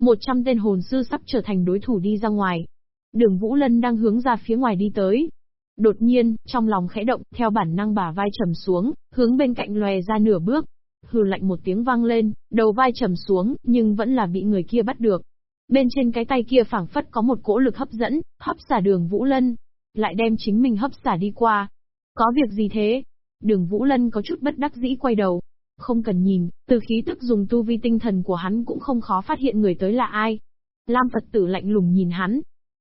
100 tên hồn sư sắp trở thành đối thủ đi ra ngoài. Đường Vũ Lân đang hướng ra phía ngoài đi tới. Đột nhiên, trong lòng khẽ động, theo bản năng bả vai trầm xuống, hướng bên cạnh lòe ra nửa bước. Hừ lạnh một tiếng vang lên, đầu vai trầm xuống, nhưng vẫn là bị người kia bắt được. Bên trên cái tay kia phảng phất có một cỗ lực hấp dẫn, hấp xả đường Vũ Lân. Lại đem chính mình hấp xả đi qua. Có việc gì thế? Đường Vũ Lân có chút bất đắc dĩ quay đầu. Không cần nhìn, từ khí tức dùng tu vi tinh thần của hắn cũng không khó phát hiện người tới là ai. Lam Phật tử lạnh lùng nhìn hắn.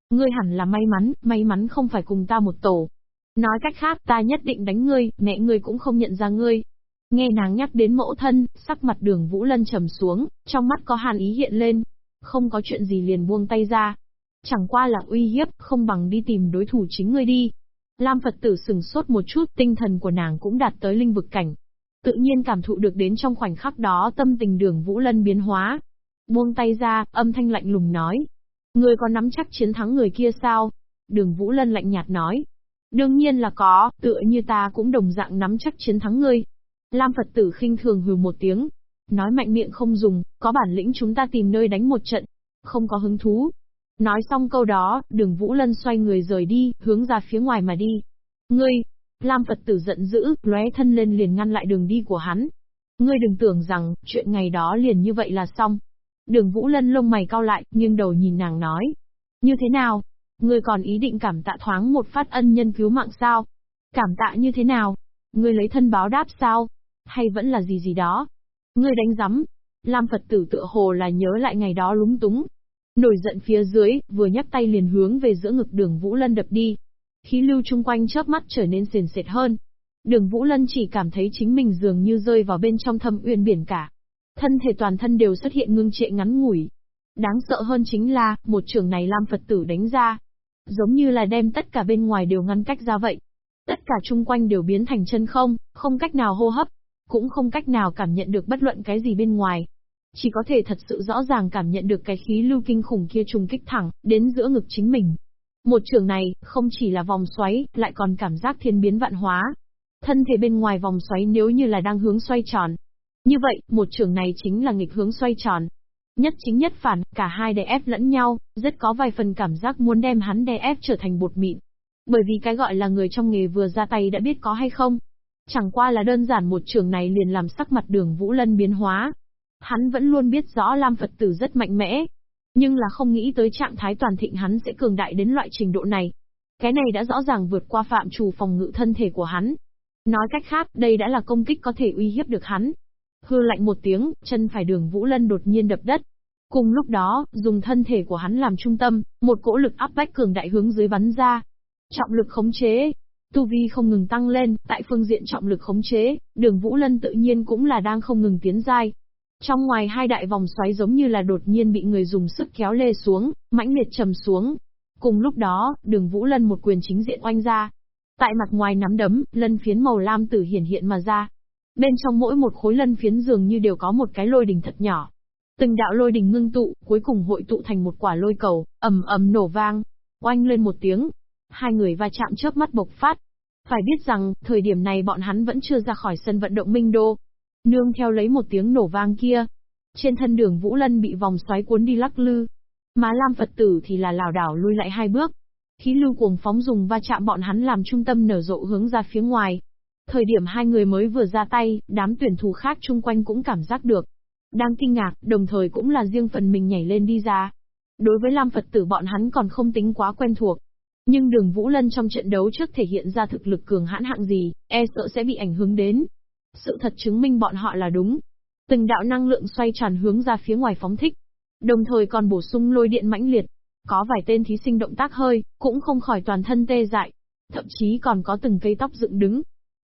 Ngươi hẳn là may mắn, may mắn không phải cùng ta một tổ. Nói cách khác ta nhất định đánh ngươi, mẹ ngươi cũng không nhận ra ngươi. Nghe nàng nhắc đến mẫu thân, sắc mặt đường Vũ Lân trầm xuống, trong mắt có hàn ý hiện lên. Không có chuyện gì liền buông tay ra. Chẳng qua là uy hiếp, không bằng đi tìm đối thủ chính ngươi đi. Lam Phật tử sừng sốt một chút, tinh thần của nàng cũng đạt tới linh vực cảnh. Tự nhiên cảm thụ được đến trong khoảnh khắc đó tâm tình đường Vũ Lân biến hóa. Buông tay ra, âm thanh lạnh lùng nói. người có nắm chắc chiến thắng người kia sao? Đường Vũ Lân lạnh nhạt nói. Đương nhiên là có, tựa như ta cũng đồng dạng nắm chắc chiến thắng ngươi. Lam Phật tử khinh thường hừ một tiếng. Nói mạnh miệng không dùng, có bản lĩnh chúng ta tìm nơi đánh một trận. Không có hứng thú, Nói xong câu đó, đường Vũ Lân xoay người rời đi, hướng ra phía ngoài mà đi. Ngươi! Lam Phật tử giận dữ, lóe thân lên liền ngăn lại đường đi của hắn. Ngươi đừng tưởng rằng, chuyện ngày đó liền như vậy là xong. Đường Vũ Lân lông mày cao lại, nghiêng đầu nhìn nàng nói. Như thế nào? Ngươi còn ý định cảm tạ thoáng một phát ân nhân cứu mạng sao? Cảm tạ như thế nào? Ngươi lấy thân báo đáp sao? Hay vẫn là gì gì đó? Ngươi đánh giấm. Lam Phật tử tựa hồ là nhớ lại ngày đó lúng túng, Nổi giận phía dưới, vừa nhắc tay liền hướng về giữa ngực đường Vũ Lân đập đi. Khí lưu chung quanh chớp mắt trở nên sền sệt hơn. Đường Vũ Lân chỉ cảm thấy chính mình dường như rơi vào bên trong thâm uyên biển cả. Thân thể toàn thân đều xuất hiện ngưng trệ ngắn ngủi. Đáng sợ hơn chính là, một trường này Lam Phật tử đánh ra. Giống như là đem tất cả bên ngoài đều ngăn cách ra vậy. Tất cả chung quanh đều biến thành chân không, không cách nào hô hấp, cũng không cách nào cảm nhận được bất luận cái gì bên ngoài chỉ có thể thật sự rõ ràng cảm nhận được cái khí lưu kinh khủng kia trùng kích thẳng, đến giữa ngực chính mình. Một trường này, không chỉ là vòng xoáy, lại còn cảm giác thiên biến vạn hóa. Thân thể bên ngoài vòng xoáy nếu như là đang hướng xoay tròn. Như vậy, một trường này chính là nghịch hướng xoay tròn. Nhất chính nhất phản, cả hai đè ép lẫn nhau, rất có vài phần cảm giác muốn đem hắn đè ép trở thành bột mịn. Bởi vì cái gọi là người trong nghề vừa ra tay đã biết có hay không. Chẳng qua là đơn giản một trường này liền làm sắc mặt đường Vũ Lân biến hóa, Hắn vẫn luôn biết rõ Lam Phật tử rất mạnh mẽ, nhưng là không nghĩ tới trạng thái toàn thịnh hắn sẽ cường đại đến loại trình độ này. Cái này đã rõ ràng vượt qua phạm trù phòng ngự thân thể của hắn. Nói cách khác, đây đã là công kích có thể uy hiếp được hắn. Hư lạnh một tiếng, chân phải đường Vũ Lân đột nhiên đập đất. Cùng lúc đó, dùng thân thể của hắn làm trung tâm, một cỗ lực áp bách cường đại hướng dưới bắn ra. Trọng lực khống chế, tu vi không ngừng tăng lên, tại phương diện trọng lực khống chế, đường Vũ Lân tự nhiên cũng là đang không ngừng tiến giai. Trong ngoài hai đại vòng xoáy giống như là đột nhiên bị người dùng sức kéo lê xuống, mãnh liệt trầm xuống. Cùng lúc đó, đường Vũ Lân một quyền chính diện oanh ra. Tại mặt ngoài nắm đấm, lân phiến màu lam tử hiển hiện mà ra. Bên trong mỗi một khối lân phiến dường như đều có một cái lôi đình thật nhỏ. Từng đạo lôi đình ngưng tụ, cuối cùng hội tụ thành một quả lôi cầu, ầm ầm nổ vang. Oanh lên một tiếng. Hai người va chạm chớp mắt bộc phát. Phải biết rằng, thời điểm này bọn hắn vẫn chưa ra khỏi sân vận động Minh Đô, Nương theo lấy một tiếng nổ vang kia. Trên thân đường Vũ Lân bị vòng xoáy cuốn đi lắc lư. Mà Lam Phật tử thì là lảo đảo lui lại hai bước. Khí lưu cuồng phóng dùng va chạm bọn hắn làm trung tâm nở rộ hướng ra phía ngoài. Thời điểm hai người mới vừa ra tay, đám tuyển thủ khác chung quanh cũng cảm giác được. Đang kinh ngạc, đồng thời cũng là riêng phần mình nhảy lên đi ra. Đối với Lam Phật tử bọn hắn còn không tính quá quen thuộc. Nhưng đường Vũ Lân trong trận đấu trước thể hiện ra thực lực cường hãn hạng gì, e sợ sẽ bị ảnh hưởng đến. Sự thật chứng minh bọn họ là đúng. Từng đạo năng lượng xoay tròn hướng ra phía ngoài phóng thích. Đồng thời còn bổ sung lôi điện mãnh liệt. Có vài tên thí sinh động tác hơi, cũng không khỏi toàn thân tê dại. Thậm chí còn có từng cây tóc dựng đứng.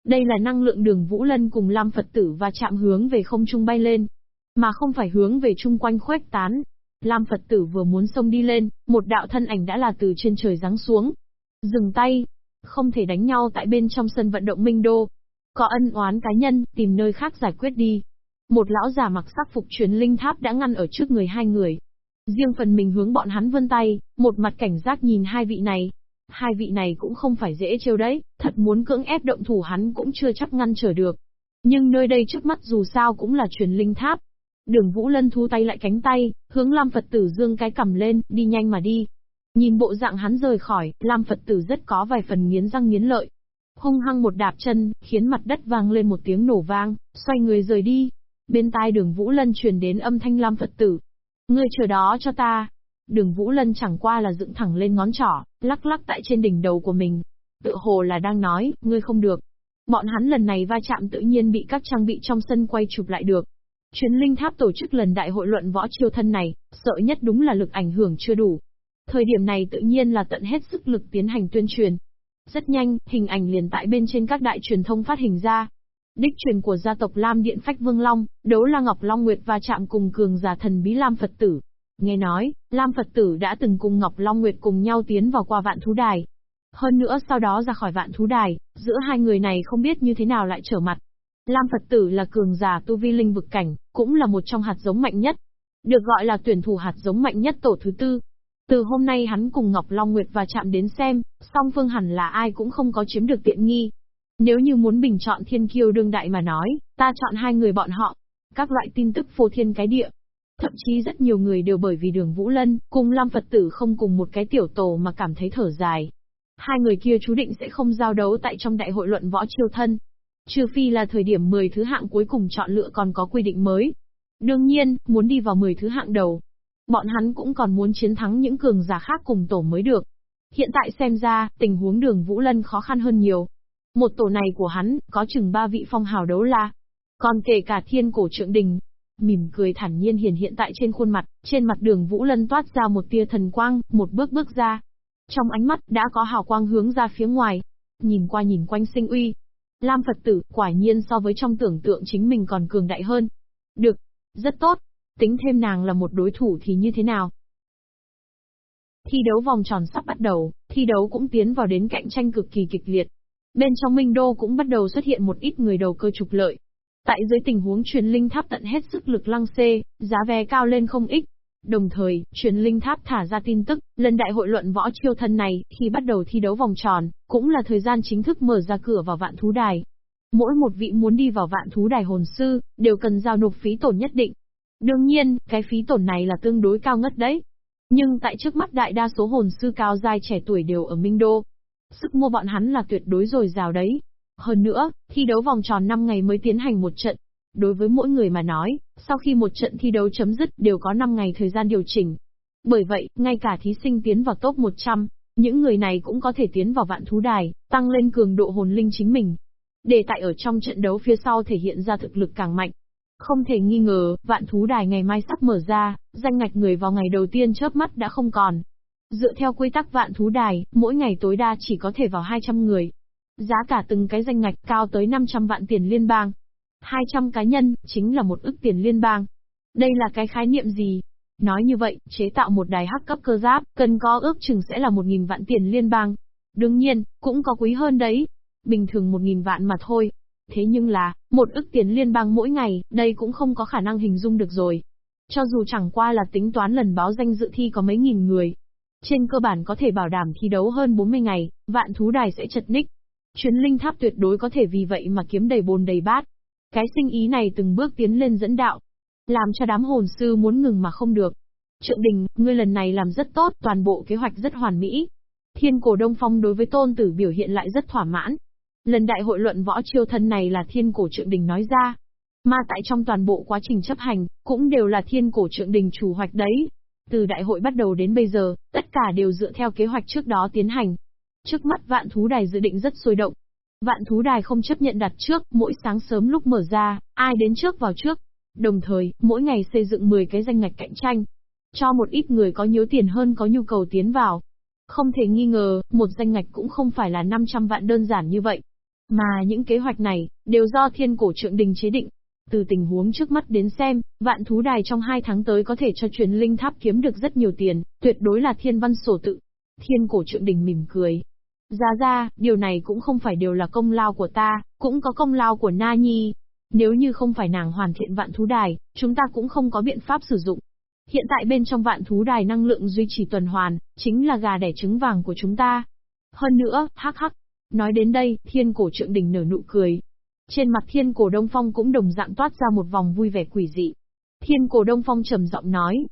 Đây là năng lượng đường Vũ Lân cùng Lam Phật tử và chạm hướng về không trung bay lên. Mà không phải hướng về chung quanh khuếch tán. Lam Phật tử vừa muốn xông đi lên, một đạo thân ảnh đã là từ trên trời giáng xuống. Dừng tay. Không thể đánh nhau tại bên trong sân vận động Minh Đô, có ân oán cá nhân, tìm nơi khác giải quyết đi. Một lão già mặc sắc phục truyền linh tháp đã ngăn ở trước người hai người. Riêng phần mình hướng bọn hắn vươn tay, một mặt cảnh giác nhìn hai vị này. Hai vị này cũng không phải dễ trêu đấy, thật muốn cưỡng ép động thủ hắn cũng chưa chắc ngăn trở được. Nhưng nơi đây trước mắt dù sao cũng là truyền linh tháp. Đường Vũ Lân thu tay lại cánh tay, hướng Lam Phật tử dương cái cầm lên, đi nhanh mà đi. Nhìn bộ dạng hắn rời khỏi, Lam Phật tử rất có vài phần nghiến răng nghiến lợi. Hung hăng một đạp chân, khiến mặt đất vang lên một tiếng nổ vang, xoay người rời đi. Bên tai đường Vũ Lân truyền đến âm thanh Lam Phật tử. Ngươi chờ đó cho ta. Đường Vũ Lân chẳng qua là dựng thẳng lên ngón trỏ, lắc lắc tại trên đỉnh đầu của mình. Tự hồ là đang nói, ngươi không được. Bọn hắn lần này va chạm tự nhiên bị các trang bị trong sân quay chụp lại được. Chuyến linh tháp tổ chức lần đại hội luận võ chiêu thân này, sợ nhất đúng là lực ảnh hưởng chưa đủ. Thời điểm này tự nhiên là tận hết sức lực tiến hành tuyên truyền. Rất nhanh, hình ảnh liền tại bên trên các đại truyền thông phát hình ra. Đích truyền của gia tộc Lam Điện Phách Vương Long, đấu La Ngọc Long Nguyệt và chạm cùng cường giả thần bí Lam Phật Tử. Nghe nói, Lam Phật Tử đã từng cùng Ngọc Long Nguyệt cùng nhau tiến vào qua vạn thú đài. Hơn nữa sau đó ra khỏi vạn thú đài, giữa hai người này không biết như thế nào lại trở mặt. Lam Phật Tử là cường giả tu vi linh vực cảnh, cũng là một trong hạt giống mạnh nhất. Được gọi là tuyển thủ hạt giống mạnh nhất tổ thứ tư. Từ hôm nay hắn cùng Ngọc Long Nguyệt và chạm đến xem, song phương hẳn là ai cũng không có chiếm được tiện nghi. Nếu như muốn bình chọn thiên kiêu đương đại mà nói, ta chọn hai người bọn họ. Các loại tin tức phô thiên cái địa. Thậm chí rất nhiều người đều bởi vì đường Vũ Lân, cùng Lam Phật Tử không cùng một cái tiểu tổ mà cảm thấy thở dài. Hai người kia chú định sẽ không giao đấu tại trong đại hội luận võ chiêu thân. Trừ phi là thời điểm 10 thứ hạng cuối cùng chọn lựa còn có quy định mới. Đương nhiên, muốn đi vào 10 thứ hạng đầu. Bọn hắn cũng còn muốn chiến thắng những cường giả khác cùng tổ mới được. Hiện tại xem ra, tình huống đường Vũ Lân khó khăn hơn nhiều. Một tổ này của hắn, có chừng ba vị phong hào đấu la. Còn kể cả thiên cổ trượng đình. Mỉm cười thản nhiên hiền hiện tại trên khuôn mặt, trên mặt đường Vũ Lân toát ra một tia thần quang, một bước bước ra. Trong ánh mắt, đã có hào quang hướng ra phía ngoài. Nhìn qua nhìn quanh sinh uy, Lam Phật tử, quả nhiên so với trong tưởng tượng chính mình còn cường đại hơn. Được, rất tốt. Tính thêm nàng là một đối thủ thì như thế nào? Thi đấu vòng tròn sắp bắt đầu, thi đấu cũng tiến vào đến cạnh tranh cực kỳ kịch liệt. Bên trong Minh Đô cũng bắt đầu xuất hiện một ít người đầu cơ trục lợi. Tại dưới tình huống truyền linh tháp tận hết sức lực lăng xê, giá vé cao lên không ít, Đồng thời, truyền linh tháp thả ra tin tức, lần đại hội luận võ chiêu thân này, khi bắt đầu thi đấu vòng tròn, cũng là thời gian chính thức mở ra cửa vào vạn thú đài. Mỗi một vị muốn đi vào vạn thú đài hồn sư, đều cần giao nộp phí tổn nhất định. Đương nhiên, cái phí tổn này là tương đối cao ngất đấy. Nhưng tại trước mắt đại đa số hồn sư cao giai trẻ tuổi đều ở Minh Đô. Sức mua bọn hắn là tuyệt đối rồi rào đấy. Hơn nữa, thi đấu vòng tròn 5 ngày mới tiến hành một trận, Đối với mỗi người mà nói, sau khi một trận thi đấu chấm dứt đều có 5 ngày thời gian điều chỉnh. Bởi vậy, ngay cả thí sinh tiến vào top 100, những người này cũng có thể tiến vào vạn thú đài, tăng lên cường độ hồn linh chính mình. Để tại ở trong trận đấu phía sau thể hiện ra thực lực càng mạnh. Không thể nghi ngờ, vạn thú đài ngày mai sắp mở ra, danh ngạch người vào ngày đầu tiên chớp mắt đã không còn. Dựa theo quy tắc vạn thú đài, mỗi ngày tối đa chỉ có thể vào 200 người. Giá cả từng cái danh ngạch cao tới 500 vạn tiền liên bang. 200 cá nhân, chính là một ức tiền liên bang. Đây là cái khái niệm gì? Nói như vậy, chế tạo một đài hắc cấp cơ giáp, cần có ước chừng sẽ là 1.000 vạn tiền liên bang. Đương nhiên, cũng có quý hơn đấy. Bình thường 1.000 vạn mà thôi. Thế nhưng là, một ức tiền liên bang mỗi ngày, đây cũng không có khả năng hình dung được rồi. Cho dù chẳng qua là tính toán lần báo danh dự thi có mấy nghìn người. Trên cơ bản có thể bảo đảm thi đấu hơn 40 ngày, vạn thú đài sẽ chật ních. Chuyến linh tháp tuyệt đối có thể vì vậy mà kiếm đầy bồn đầy bát. Cái sinh ý này từng bước tiến lên dẫn đạo, làm cho đám hồn sư muốn ngừng mà không được. Trượng đình, ngươi lần này làm rất tốt, toàn bộ kế hoạch rất hoàn mỹ. Thiên cổ Đông Phong đối với tôn tử biểu hiện lại rất thỏa mãn. Lần đại hội luận võ chiêu thân này là thiên cổ trượng đình nói ra. Mà tại trong toàn bộ quá trình chấp hành, cũng đều là thiên cổ trượng đình chủ hoạch đấy. Từ đại hội bắt đầu đến bây giờ, tất cả đều dựa theo kế hoạch trước đó tiến hành. Trước mắt vạn thú đài dự định rất sôi động, Vạn thú đài không chấp nhận đặt trước, mỗi sáng sớm lúc mở ra, ai đến trước vào trước. Đồng thời, mỗi ngày xây dựng 10 cái danh ngạch cạnh tranh. Cho một ít người có nhiều tiền hơn có nhu cầu tiến vào. Không thể nghi ngờ, một danh ngạch cũng không phải là 500 vạn đơn giản như vậy. Mà những kế hoạch này, đều do thiên cổ trượng đình chế định. Từ tình huống trước mắt đến xem, vạn thú đài trong hai tháng tới có thể cho truyền linh tháp kiếm được rất nhiều tiền, tuyệt đối là thiên văn sổ tự. Thiên cổ trượng đình mỉm cười, ra ra, điều này cũng không phải đều là công lao của ta, cũng có công lao của Na Nhi. Nếu như không phải nàng hoàn thiện vạn thú đài, chúng ta cũng không có biện pháp sử dụng. Hiện tại bên trong vạn thú đài năng lượng duy trì tuần hoàn, chính là gà đẻ trứng vàng của chúng ta. Hơn nữa, hắc hắc. Nói đến đây, thiên cổ trượng đỉnh nở nụ cười. Trên mặt thiên cổ đông phong cũng đồng dạng toát ra một vòng vui vẻ quỷ dị. Thiên cổ Đông Phong trầm giọng nói.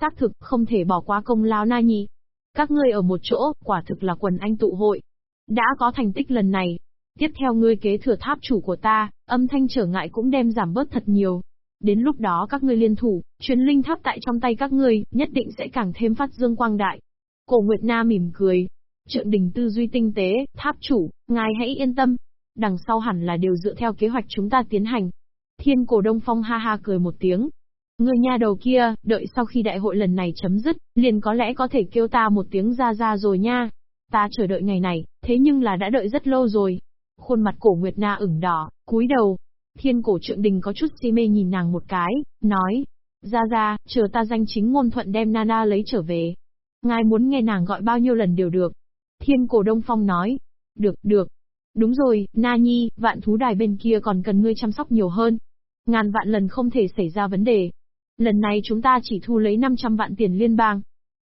Xác thực, không thể bỏ qua công lao na nhi. Các ngươi ở một chỗ, quả thực là quần anh tụ hội. Đã có thành tích lần này. Tiếp theo ngươi kế thừa tháp chủ của ta, âm thanh trở ngại cũng đem giảm bớt thật nhiều. Đến lúc đó các ngươi liên thủ, truyền linh tháp tại trong tay các ngươi, nhất định sẽ càng thêm phát dương quang đại. Cổ Nguyệt Na mỉm cười. Trượng đình tư duy tinh tế, tháp chủ, ngài hãy yên tâm. Đằng sau hẳn là đều dựa theo kế hoạch chúng ta tiến hành. Thiên cổ Đông Phong ha ha cười một tiếng, Người nhà đầu kia, đợi sau khi đại hội lần này chấm dứt, liền có lẽ có thể kêu ta một tiếng ra ra rồi nha. Ta chờ đợi ngày này, thế nhưng là đã đợi rất lâu rồi. Khuôn mặt cổ Nguyệt Na ửng đỏ, cúi đầu. Thiên cổ trượng đình có chút si mê nhìn nàng một cái, nói. Ra ra, chờ ta danh chính ngôn thuận đem Nana lấy trở về. Ngài muốn nghe nàng gọi bao nhiêu lần đều được. Thiên cổ Đông Phong nói. Được, được. Đúng rồi, Na Nhi, vạn thú đài bên kia còn cần ngươi chăm sóc nhiều hơn. Ngàn vạn lần không thể xảy ra vấn đề, Lần này chúng ta chỉ thu lấy 500 vạn tiền liên bang.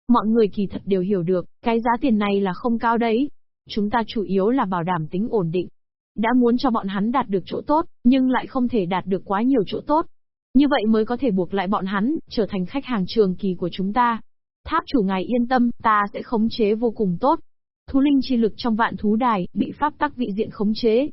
Mọi người kỳ thật đều hiểu được, cái giá tiền này là không cao đấy. Chúng ta chủ yếu là bảo đảm tính ổn định. Đã muốn cho bọn hắn đạt được chỗ tốt, nhưng lại không thể đạt được quá nhiều chỗ tốt. Như vậy mới có thể buộc lại bọn hắn, trở thành khách hàng trường kỳ của chúng ta. Tháp chủ ngài yên tâm, ta sẽ khống chế vô cùng tốt. Thú linh chi lực trong vạn thú đài, bị pháp tắc vị diện khống chế.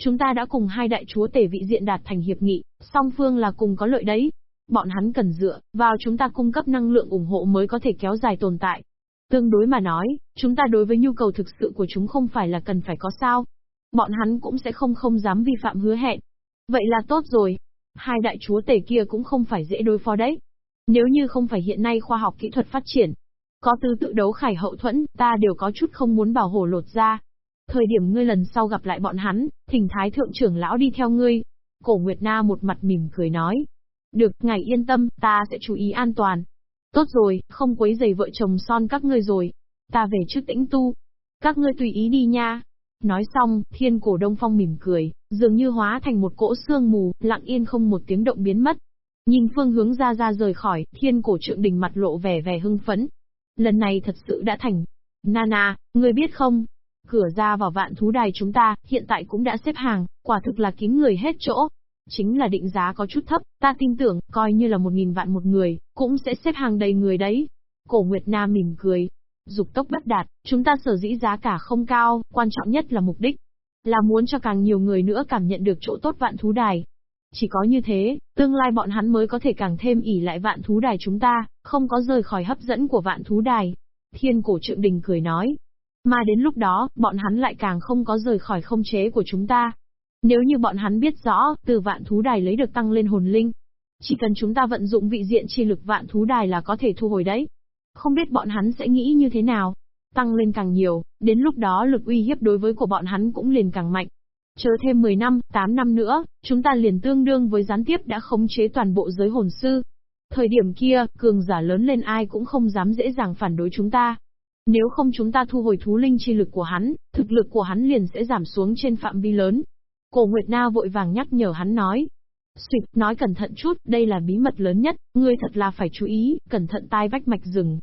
Chúng ta đã cùng hai đại chúa tể vị diện đạt thành hiệp nghị, song phương là cùng có lợi đấy. Bọn hắn cần dựa vào chúng ta cung cấp năng lượng ủng hộ mới có thể kéo dài tồn tại. Tương đối mà nói, chúng ta đối với nhu cầu thực sự của chúng không phải là cần phải có sao. Bọn hắn cũng sẽ không không dám vi phạm hứa hẹn. Vậy là tốt rồi. Hai đại chúa tể kia cũng không phải dễ đối phó đấy. Nếu như không phải hiện nay khoa học kỹ thuật phát triển, có tư tự đấu khải hậu thuẫn, ta đều có chút không muốn bảo hộ lột ra. Thời điểm ngươi lần sau gặp lại bọn hắn, thỉnh thái thượng trưởng lão đi theo ngươi. Cổ Nguyệt Na một mặt mỉm cười nói, được, ngài yên tâm, ta sẽ chú ý an toàn. Tốt rồi, không quấy giày vợ chồng son các ngươi rồi. Ta về trước tĩnh tu. Các ngươi tùy ý đi nha. Nói xong, thiên cổ đông phong mỉm cười, dường như hóa thành một cỗ sương mù, lặng yên không một tiếng động biến mất. Nhìn phương hướng ra ra rời khỏi, thiên cổ trượng đình mặt lộ vẻ vẻ hưng phấn. Lần này thật sự đã thành. Nana, ngươi biết không? Cửa ra vào vạn thú đài chúng ta, hiện tại cũng đã xếp hàng, quả thực là kín người hết chỗ chính là định giá có chút thấp, ta tin tưởng, coi như là một nghìn vạn một người, cũng sẽ xếp hàng đầy người đấy. Cổ Nguyệt Nam mỉm cười. Dục tốc bất đạt, chúng ta sở dĩ giá cả không cao, quan trọng nhất là mục đích. Là muốn cho càng nhiều người nữa cảm nhận được chỗ tốt vạn thú đài. Chỉ có như thế, tương lai bọn hắn mới có thể càng thêm ỉ lại vạn thú đài chúng ta, không có rời khỏi hấp dẫn của vạn thú đài. Thiên cổ trượng đình cười nói. Mà đến lúc đó, bọn hắn lại càng không có rời khỏi không chế của chúng ta. Nếu như bọn hắn biết rõ, từ vạn thú đài lấy được tăng lên hồn linh, chỉ cần chúng ta vận dụng vị diện chi lực vạn thú đài là có thể thu hồi đấy. Không biết bọn hắn sẽ nghĩ như thế nào. Tăng lên càng nhiều, đến lúc đó lực uy hiếp đối với của bọn hắn cũng liền càng mạnh. Chờ thêm 10 năm, 8 năm nữa, chúng ta liền tương đương với gián tiếp đã khống chế toàn bộ giới hồn sư. Thời điểm kia, cường giả lớn lên ai cũng không dám dễ dàng phản đối chúng ta. Nếu không chúng ta thu hồi thú linh chi lực của hắn, thực lực của hắn liền sẽ giảm xuống trên phạm vi lớn. Cổ Nguyệt Na vội vàng nhắc nhở hắn nói. Xuyệt, nói cẩn thận chút, đây là bí mật lớn nhất, ngươi thật là phải chú ý, cẩn thận tai vách mạch rừng.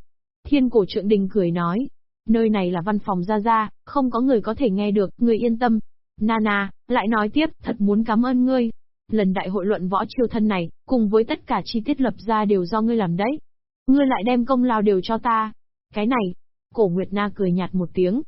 Thiên cổ trượng đình cười nói. Nơi này là văn phòng Gia Gia, không có người có thể nghe được, ngươi yên tâm. Nana, lại nói tiếp, thật muốn cảm ơn ngươi. Lần đại hội luận võ chiêu thân này, cùng với tất cả chi tiết lập ra đều do ngươi làm đấy. Ngươi lại đem công lao đều cho ta. Cái này, cổ Nguyệt Na cười nhạt một tiếng,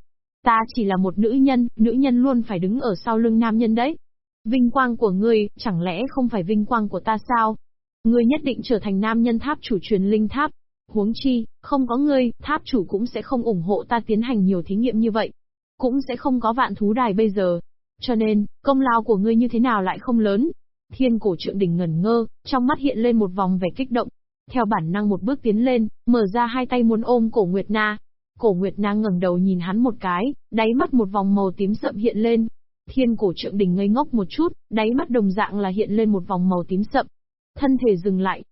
Ta chỉ là một nữ nhân, nữ nhân luôn phải đứng ở sau lưng nam nhân đấy. Vinh quang của ngươi, chẳng lẽ không phải vinh quang của ta sao? Ngươi nhất định trở thành nam nhân tháp chủ truyền linh tháp. Huống chi, không có ngươi, tháp chủ cũng sẽ không ủng hộ ta tiến hành nhiều thí nghiệm như vậy. Cũng sẽ không có vạn thú đài bây giờ. Cho nên, công lao của ngươi như thế nào lại không lớn? Thiên cổ trượng đỉnh ngẩn ngơ, trong mắt hiện lên một vòng vẻ kích động. Theo bản năng một bước tiến lên, mở ra hai tay muốn ôm cổ Nguyệt Na, Cổ Nguyệt Na ngẩng đầu nhìn hắn một cái, đáy mắt một vòng màu tím sậm hiện lên. Thiên cổ trượng đỉnh ngây ngốc một chút, đáy mắt đồng dạng là hiện lên một vòng màu tím sậm. Thân thể dừng lại.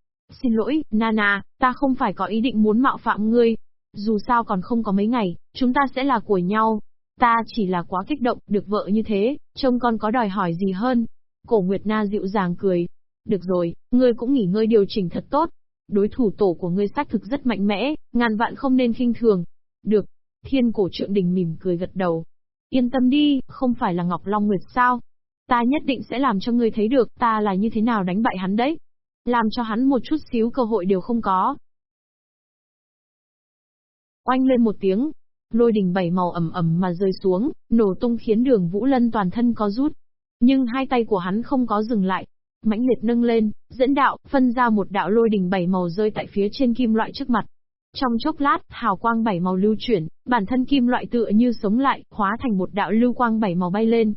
Xin lỗi, Nana, ta không phải có ý định muốn mạo phạm ngươi. Dù sao còn không có mấy ngày, chúng ta sẽ là của nhau. Ta chỉ là quá kích động, được vợ như thế, trông con có đòi hỏi gì hơn. Cổ Nguyệt Na dịu dàng cười. Được rồi, ngươi cũng nghỉ ngơi điều chỉnh thật tốt. Đối thủ tổ của ngươi xác thực rất mạnh mẽ, ngàn vạn không nên khinh thường, được. Thiên cổ trượng đình mỉm cười gật đầu. Yên tâm đi, không phải là Ngọc Long Nguyệt sao? Ta nhất định sẽ làm cho ngươi thấy được ta là như thế nào đánh bại hắn đấy. làm cho hắn một chút xíu cơ hội đều không có. Oanh lên một tiếng, lôi đình bảy màu ẩm ẩm mà rơi xuống, nổ tung khiến đường Vũ Lân toàn thân có rút. Nhưng hai tay của hắn không có dừng lại. mãnh liệt nâng lên, dẫn đạo, phân ra một đạo lôi đình bảy màu rơi tại phía trên kim loại trước mặt. Trong chốc lát, hào quang bảy màu lưu chuyển, bản thân kim loại tựa như sống lại, hóa thành một đạo lưu quang bảy màu bay lên.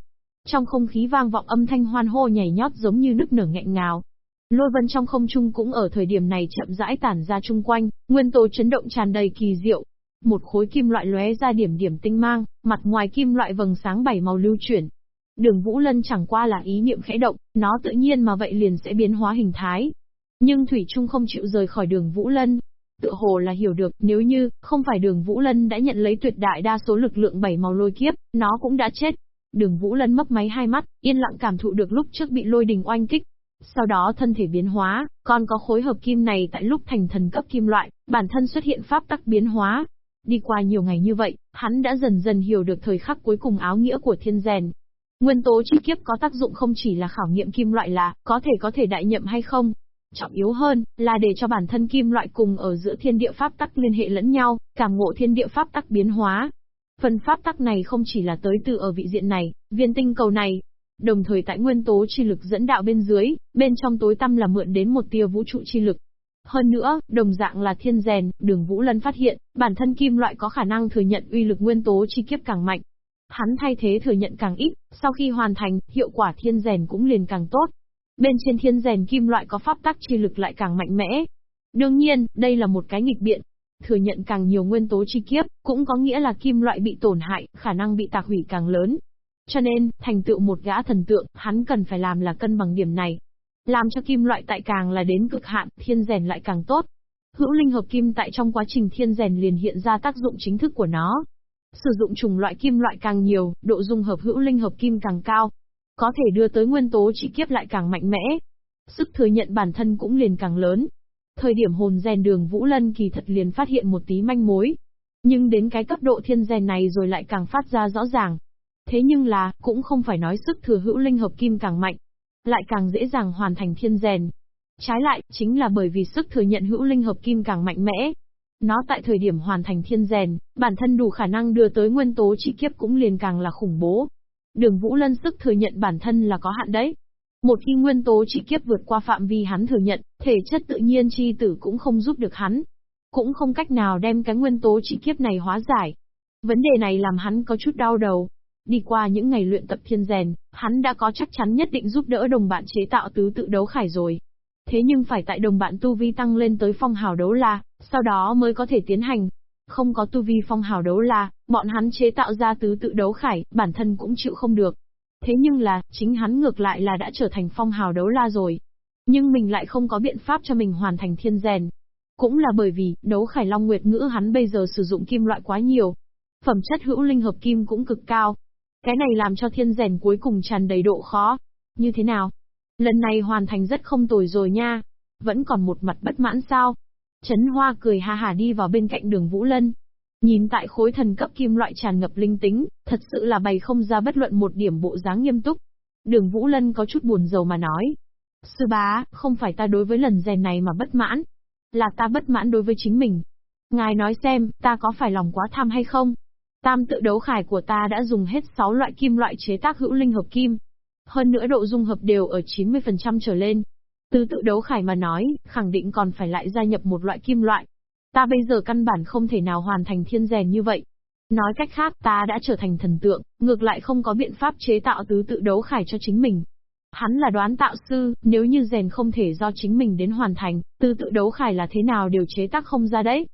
Trong không khí vang vọng âm thanh hoan hô nhảy nhót giống như nức nở nghẹn ngào. Lôi vân trong không trung cũng ở thời điểm này chậm rãi tản ra chung quanh, nguyên tố chấn động tràn đầy kỳ diệu, một khối kim loại lóe ra điểm điểm tinh mang, mặt ngoài kim loại vầng sáng bảy màu lưu chuyển. Đường Vũ Lân chẳng qua là ý niệm khẽ động, nó tự nhiên mà vậy liền sẽ biến hóa hình thái. Nhưng Thủy Trung không chịu rời khỏi đường Vũ Lân. Tự hồ là hiểu được, nếu như, không phải đường Vũ Lân đã nhận lấy tuyệt đại đa số lực lượng bảy màu lôi kiếp, nó cũng đã chết. Đường Vũ Lân mấp máy hai mắt, yên lặng cảm thụ được lúc trước bị lôi đình oanh kích, sau đó thân thể biến hóa, còn có khối hợp kim này tại lúc thành thần cấp kim loại, bản thân xuất hiện pháp tắc biến hóa, Đi qua nhiều ngày như vậy, hắn đã dần dần hiểu được thời khắc cuối cùng áo nghĩa của thiên rèn. Nguyên tố chi kiếp có tác dụng không chỉ là khảo nghiệm kim loại là có thể có thể đại nhậm hay không. Trọng yếu hơn là để cho bản thân kim loại cùng ở giữa thiên địa pháp tắc liên hệ lẫn nhau, cảm ngộ thiên địa pháp tắc biến hóa. Phần pháp tắc này không chỉ là tới từ ở vị diện này, viên tinh cầu này, đồng thời tại nguyên tố chi lực dẫn đạo bên dưới, bên trong tối tăm là mượn đến một tia vũ trụ chi lực, hơn nữa, đồng dạng là thiên rèn, đường Vũ Lân phát hiện, bản thân kim loại có khả năng thừa nhận uy lực nguyên tố chi kiếp càng mạnh. Hắn thay thế thừa nhận càng ít, sau khi hoàn thành, hiệu quả thiên rèn cũng liền càng tốt. Bên trên thiên rèn kim loại có pháp tắc chi lực lại càng mạnh mẽ. Đương nhiên, đây là một cái nghịch biện. Thừa nhận càng nhiều nguyên tố chi kiếp, cũng có nghĩa là kim loại bị tổn hại, khả năng bị tạc hủy càng lớn. Cho nên, thành tựu một gã thần tượng, hắn cần phải làm là cân bằng điểm này. Làm cho kim loại tại càng là đến cực hạn, thiên rèn lại càng tốt. Hữu linh hợp kim tại trong quá trình thiên rèn liền hiện ra tác dụng chính thức của nó. Sử dụng chủng loại kim loại càng nhiều, độ dung hợp hữu linh hợp kim càng cao. Có thể đưa tới nguyên tố trị kiếp lại càng mạnh mẽ. Sức thừa nhận bản thân cũng liền càng lớn. Thời điểm hồn rèn đường Vũ Lân kỳ thật liền phát hiện một tí manh mối. Nhưng đến cái cấp độ thiên rèn này rồi lại càng phát ra rõ ràng. Thế nhưng là, cũng không phải nói sức thừa hữu linh hợp kim càng mạnh, lại càng dễ dàng hoàn thành thiên rèn. Trái lại, chính là bởi vì sức thừa nhận hữu linh hợp kim càng mạnh mẽ. Nó tại thời điểm hoàn thành thiên rèn, bản thân đủ khả năng đưa tới nguyên tố trị kiếp cũng liền càng là khủng bố. Đường Vũ Lân sức thừa nhận bản thân là có hạn đấy. Một khi nguyên tố trị kiếp vượt qua phạm vi hắn thừa nhận, thể chất tự nhiên chi tử cũng không giúp được hắn. Cũng không cách nào đem cái nguyên tố trị kiếp này hóa giải. Vấn đề này làm hắn có chút đau đầu. Đi qua những ngày luyện tập thiên rèn, hắn đã có chắc chắn nhất định giúp đỡ đồng bạn chế tạo tứ tự đấu khải rồi. Thế nhưng phải tại đồng bạn tu vi tăng lên tới phong hào đấu la, sau đó mới có thể tiến hành. Không có tu vi phong hào đấu la, bọn hắn chế tạo ra tứ tự đấu khải, bản thân cũng chịu không được. Thế nhưng là, chính hắn ngược lại là đã trở thành phong hào đấu la rồi. Nhưng mình lại không có biện pháp cho mình hoàn thành thiên rèn. Cũng là bởi vì, đấu khải long nguyệt ngữ hắn bây giờ sử dụng kim loại quá nhiều. Phẩm chất hữu linh hợp kim cũng cực cao, cái này làm cho thiên rèn cuối cùng tràn đầy độ khó. Như thế nào? Lần này hoàn thành rất không tồi rồi nha. Vẫn còn một mặt bất mãn sao? Trấn Hoa cười ha hà đi vào bên cạnh đường Vũ Lân. Nhìn tại khối thần cấp kim loại tràn ngập linh tính, thật sự là bày không ra bất luận một điểm bộ dáng nghiêm túc. Đường Vũ Lân có chút buồn rầu mà nói. Sư bá, không phải ta đối với lần rèn này mà bất mãn. Là ta bất mãn đối với chính mình. Ngài nói xem, ta có phải lòng quá tham hay không? Tam tự đấu khải của ta đã dùng hết 6 loại kim loại chế tác hữu linh hợp kim. Hơn nữa độ dung hợp đều ở 90% trở lên. Tứ tự đấu khải mà nói, khẳng định còn phải lại gia nhập một loại kim loại. Ta bây giờ căn bản không thể nào hoàn thành thiên rèn như vậy. Nói cách khác ta đã trở thành thần tượng, ngược lại không có biện pháp chế tạo tứ tự đấu khải cho chính mình. Hắn là đoán tạo sư, nếu như rèn không thể do chính mình đến hoàn thành, tứ tự đấu khải là thế nào đều chế tác không ra đấy.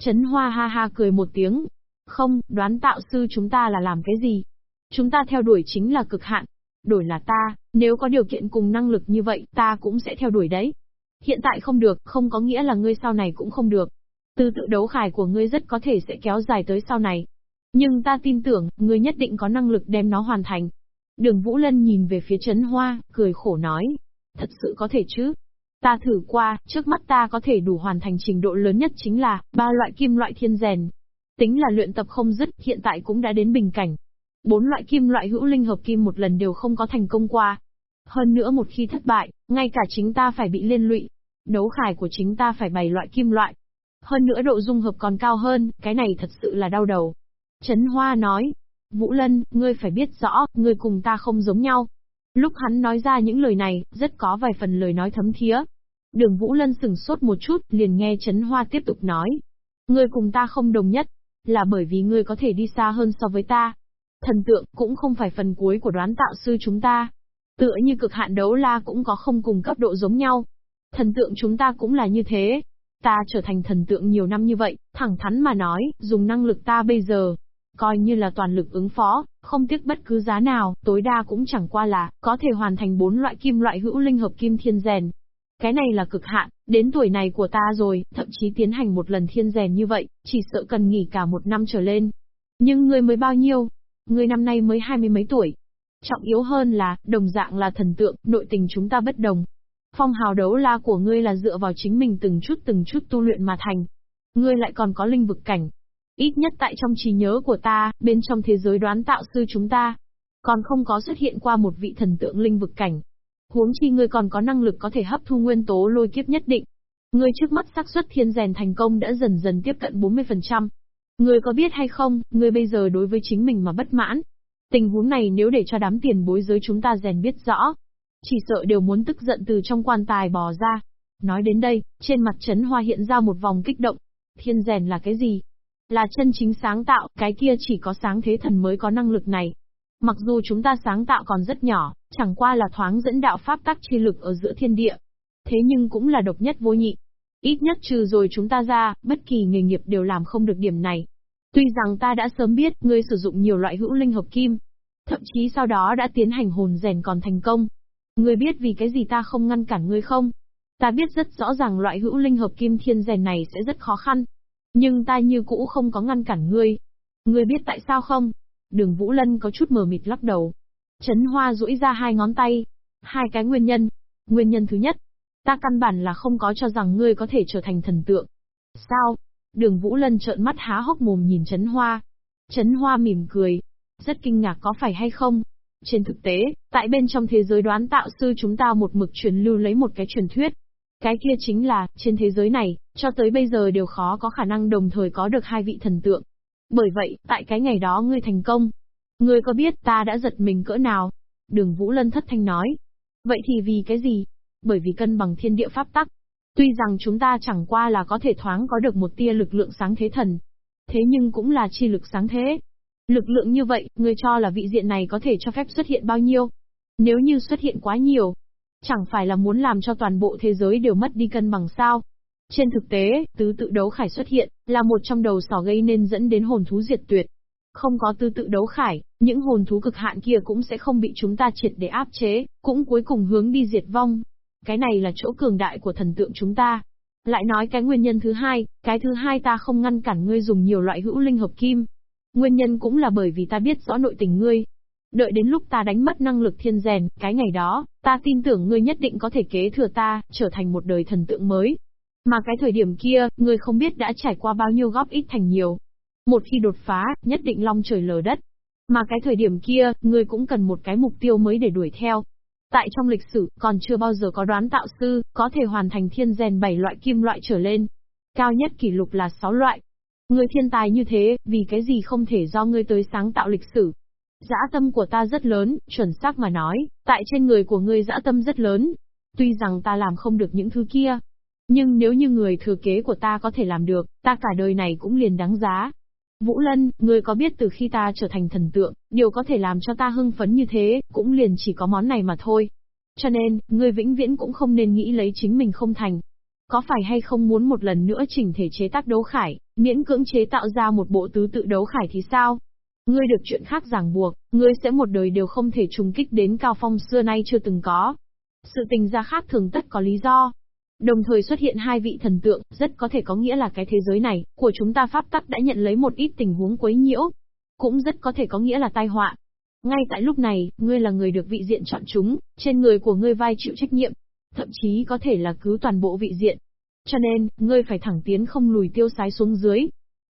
Trấn Hoa ha ha cười một tiếng, không, đoán tạo sư chúng ta là làm cái gì? Chúng ta theo đuổi chính là cực hạn. Đổi là ta, nếu có điều kiện cùng năng lực như vậy, ta cũng sẽ theo đuổi đấy. Hiện tại không được, không có nghĩa là ngươi sau này cũng không được. Tư tự đấu khải của ngươi rất có thể sẽ kéo dài tới sau này. Nhưng ta tin tưởng, ngươi nhất định có năng lực đem nó hoàn thành. Đường Vũ Lân nhìn về phía Trấn Hoa, cười khổ nói. Thật sự có thể chứ? Ta thử qua, trước mắt ta có thể đủ hoàn thành trình độ lớn nhất chính là, ba loại kim loại thiên rèn, Tính là luyện tập không dứt, hiện tại cũng đã đến bình cảnh. Bốn loại kim loại hữu linh hợp kim một lần đều không có thành công qua. Hơn nữa một khi thất bại, ngay cả chính ta phải bị liên lụy. Đấu khải của chính ta phải bày loại kim loại. Hơn nữa độ dung hợp còn cao hơn, cái này thật sự là đau đầu. Trấn Hoa nói, Vũ Lân, ngươi phải biết rõ, ngươi cùng ta không giống nhau. Lúc hắn nói ra những lời này, rất có vài phần lời nói thấm thía. Đường Vũ Lân sừng sốt một chút, liền nghe Trấn Hoa tiếp tục nói. Ngươi cùng ta không đồng nhất, là bởi vì ngươi có thể đi xa hơn so với ta. Thần tượng cũng không phải phần cuối của đoán tạo sư chúng ta. Tựa như cực hạn đấu la cũng có không cùng cấp độ giống nhau. Thần tượng chúng ta cũng là như thế. Ta trở thành thần tượng nhiều năm như vậy, thẳng thắn mà nói, dùng năng lực ta bây giờ, coi như là toàn lực ứng phó, không tiếc bất cứ giá nào, tối đa cũng chẳng qua là, có thể hoàn thành bốn loại kim loại hữu linh hợp kim thiên rèn. Cái này là cực hạn, đến tuổi này của ta rồi, thậm chí tiến hành một lần thiên rèn như vậy, chỉ sợ cần nghỉ cả một năm trở lên. Nhưng ngươi mới bao nhiêu? ngươi năm nay mới hai mươi mấy tuổi. Trọng yếu hơn là, đồng dạng là thần tượng, nội tình chúng ta bất đồng. Phong hào đấu la của ngươi là dựa vào chính mình từng chút từng chút tu luyện mà thành. Ngươi lại còn có linh vực cảnh, Ít nhất tại trong trí nhớ của ta, bên trong thế giới đoán tạo sư chúng ta, còn không có xuất hiện qua một vị thần tượng linh vực cảnh. Huống chi ngươi còn có năng lực có thể hấp thu nguyên tố lôi kiếp nhất định. Ngươi trước mắt xác suất thiên rèn thành công đã dần dần tiếp cận 40%. Ngươi có biết hay không, ngươi bây giờ đối với chính mình mà bất mãn. Tình huống này nếu để cho đám tiền bối giới chúng ta rèn biết rõ, chỉ sợ đều muốn tức giận từ trong quan tài bò ra. Nói đến đây, trên mặt Trấn Hoa hiện ra một vòng kích động. Thiên rèn là cái gì? Là chân chính sáng tạo, cái kia chỉ có sáng thế thần mới có năng lực này. Mặc dù chúng ta sáng tạo còn rất nhỏ, chẳng qua là thoáng dẫn đạo pháp tắc chi lực ở giữa thiên địa. Thế nhưng cũng là độc nhất vô nhị. Ít nhất trừ rồi chúng ta ra, bất kỳ nghề nghiệp đều làm không được điểm này. Tuy rằng ta đã sớm biết ngươi sử dụng nhiều loại hữu linh hợp kim, thậm chí sau đó đã tiến hành hồn rèn còn thành công. Ngươi biết vì cái gì ta không ngăn cản ngươi không? Ta biết rất rõ ràng loại hữu linh hợp kim thiên rèn này sẽ rất khó khăn, nhưng ta như cũ không có ngăn cản ngươi. Ngươi biết tại sao không? Đường Vũ Lân có chút mờ mịt lắc đầu. Trấn Hoa duỗi ra hai ngón tay. Hai cái nguyên nhân. Nguyên nhân thứ nhất. Ta căn bản là không có cho rằng ngươi có thể trở thành thần tượng. Sao? Đường Vũ Lân trợn mắt há hốc mồm nhìn Trấn Hoa. Trấn Hoa mỉm cười. Rất kinh ngạc có phải hay không? Trên thực tế, tại bên trong thế giới đoán tạo sư chúng ta một mực truyền lưu lấy một cái truyền thuyết. Cái kia chính là, trên thế giới này, cho tới bây giờ đều khó có khả năng đồng thời có được hai vị thần tượng. Bởi vậy, tại cái ngày đó ngươi thành công. Ngươi có biết ta đã giật mình cỡ nào? Đường Vũ Lân thất thanh nói. Vậy thì vì cái gì? Bởi vì cân bằng thiên địa pháp tắc. Tuy rằng chúng ta chẳng qua là có thể thoáng có được một tia lực lượng sáng thế thần. Thế nhưng cũng là chi lực sáng thế. Lực lượng như vậy, ngươi cho là vị diện này có thể cho phép xuất hiện bao nhiêu? Nếu như xuất hiện quá nhiều, chẳng phải là muốn làm cho toàn bộ thế giới đều mất đi cân bằng sao? Trên thực tế, tứ tự đấu khải xuất hiện, là một trong đầu sỏ gây nên dẫn đến hồn thú diệt tuyệt. Không có tứ tự đấu khải, những hồn thú cực hạn kia cũng sẽ không bị chúng ta triệt để áp chế, cũng cuối cùng hướng đi diệt vong. Cái này là chỗ cường đại của thần tượng chúng ta. Lại nói cái nguyên nhân thứ hai, cái thứ hai ta không ngăn cản ngươi dùng nhiều loại hữu linh hợp kim. Nguyên nhân cũng là bởi vì ta biết rõ nội tình ngươi. Đợi đến lúc ta đánh mất năng lực thiên rèn, cái ngày đó, ta tin tưởng ngươi nhất định có thể kế thừa ta, trở thành một đời thần tượng mới. Mà cái thời điểm kia, người không biết đã trải qua bao nhiêu góp ít thành nhiều. Một khi đột phá, nhất định long trời lở đất. Mà cái thời điểm kia, người cũng cần một cái mục tiêu mới để đuổi theo. Tại trong lịch sử, còn chưa bao giờ có đoán tạo sư, có thể hoàn thành thiên rèn 7 loại kim loại trở lên. Cao nhất kỷ lục là 6 loại. Người thiên tài như thế, vì cái gì không thể do ngươi tới sáng tạo lịch sử. Dã tâm của ta rất lớn, chuẩn xác mà nói, tại trên người của ngươi dã tâm rất lớn. Tuy rằng ta làm không được những thứ kia, nhưng nếu như người thừa kế của ta có thể làm được, ta cả đời này cũng liền đáng giá. Vũ Lân, ngươi có biết từ khi ta trở thành thần tượng, điều có thể làm cho ta hưng phấn như thế, cũng liền chỉ có món này mà thôi. Cho nên, ngươi vĩnh viễn cũng không nên nghĩ lấy chính mình không thành. Có phải hay không muốn một lần nữa chỉnh thể chế tác đấu khải, miễn cưỡng chế tạo ra một bộ tứ tự đấu khải thì sao? Ngươi được chuyện khác ràng buộc, ngươi sẽ một đời đều không thể trùng kích đến cao phong xưa nay chưa từng có. Sự tình ra khác thường tất có lý do, Đồng thời xuất hiện hai vị thần tượng, rất có thể có nghĩa là cái thế giới này, của chúng ta pháp tắc đã nhận lấy một ít tình huống quấy nhiễu. Cũng rất có thể có nghĩa là tai họa. Ngay tại lúc này, ngươi là người được vị diện chọn chúng, trên người của ngươi vai chịu trách nhiệm. Thậm chí có thể là cứu toàn bộ vị diện. Cho nên, ngươi phải thẳng tiến không lùi tiêu sái xuống dưới.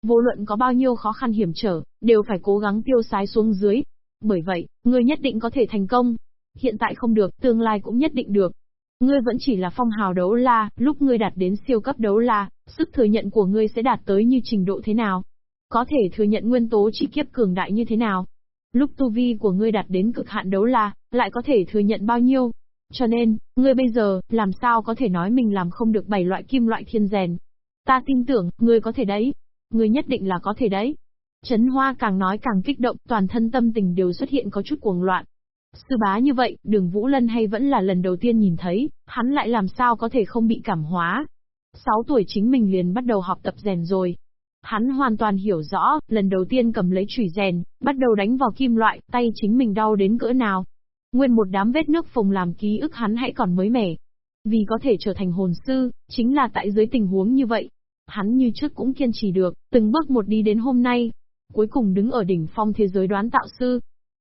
Vô luận có bao nhiêu khó khăn hiểm trở, đều phải cố gắng tiêu sái xuống dưới. Bởi vậy, ngươi nhất định có thể thành công. Hiện tại không được, tương lai cũng nhất định được. Ngươi vẫn chỉ là phong hào đấu la, lúc ngươi đạt đến siêu cấp đấu la, sức thừa nhận của ngươi sẽ đạt tới như trình độ thế nào? Có thể thừa nhận nguyên tố chi kiếp cường đại như thế nào? Lúc tu vi của ngươi đạt đến cực hạn đấu la, lại có thể thừa nhận bao nhiêu? Cho nên, ngươi bây giờ, làm sao có thể nói mình làm không được bảy loại kim loại thiên rèn? Ta tin tưởng, ngươi có thể đấy. Ngươi nhất định là có thể đấy. Trấn Hoa càng nói càng kích động, toàn thân tâm tình đều xuất hiện có chút cuồng loạn. Sư bá như vậy, đường Vũ Lân hay vẫn là lần đầu tiên nhìn thấy, hắn lại làm sao có thể không bị cảm hóa. Sáu tuổi chính mình liền bắt đầu học tập rèn rồi. Hắn hoàn toàn hiểu rõ, lần đầu tiên cầm lấy chùy rèn, bắt đầu đánh vào kim loại, tay chính mình đau đến cỡ nào. Nguyên một đám vết nước phồng làm ký ức hắn hãy còn mới mẻ. Vì có thể trở thành hồn sư, chính là tại dưới tình huống như vậy. Hắn như trước cũng kiên trì được, từng bước một đi đến hôm nay. Cuối cùng đứng ở đỉnh phong thế giới đoán tạo sư,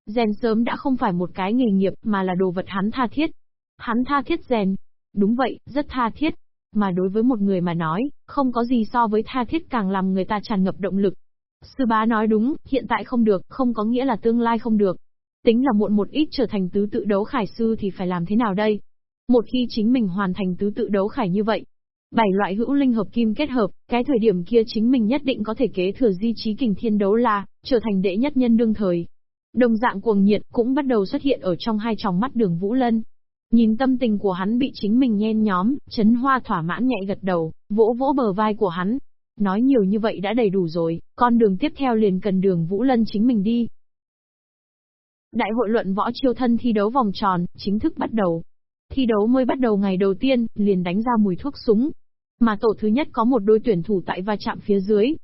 Rèn sớm đã không phải một cái nghề nghiệp mà là đồ vật hắn tha thiết. Hắn tha thiết rèn. Đúng vậy, rất tha thiết. Mà đối với một người mà nói, không có gì so với tha thiết càng làm người ta tràn ngập động lực. Sư bá nói đúng, hiện tại không được, không có nghĩa là tương lai không được. Tính là muộn một ít trở thành tứ tự đấu khải sư thì phải làm thế nào đây? Một khi chính mình hoàn thành tứ tự đấu khải như vậy, bảy loại hữu linh hợp kim kết hợp, cái thời điểm kia chính mình nhất định có thể kế thừa di trí kình thiên đấu la, trở thành đệ nhất nhân đương thời. Đồng dạng cuồng nhiệt cũng bắt đầu xuất hiện ở trong hai tròng mắt đường Vũ Lân. Nhìn tâm tình của hắn bị chính mình nhen nhóm, chấn hoa thỏa mãn nhẹ gật đầu, vỗ vỗ bờ vai của hắn. Nói nhiều như vậy đã đầy đủ rồi, con đường tiếp theo liền cần đường Vũ Lân chính mình đi. Đại hội luận võ chiêu thân thi đấu vòng tròn, chính thức bắt đầu. Thi đấu mới bắt đầu ngày đầu tiên, liền đánh ra mùi thuốc súng. Mà tổ thứ nhất có một đôi tuyển thủ tại va chạm phía dưới.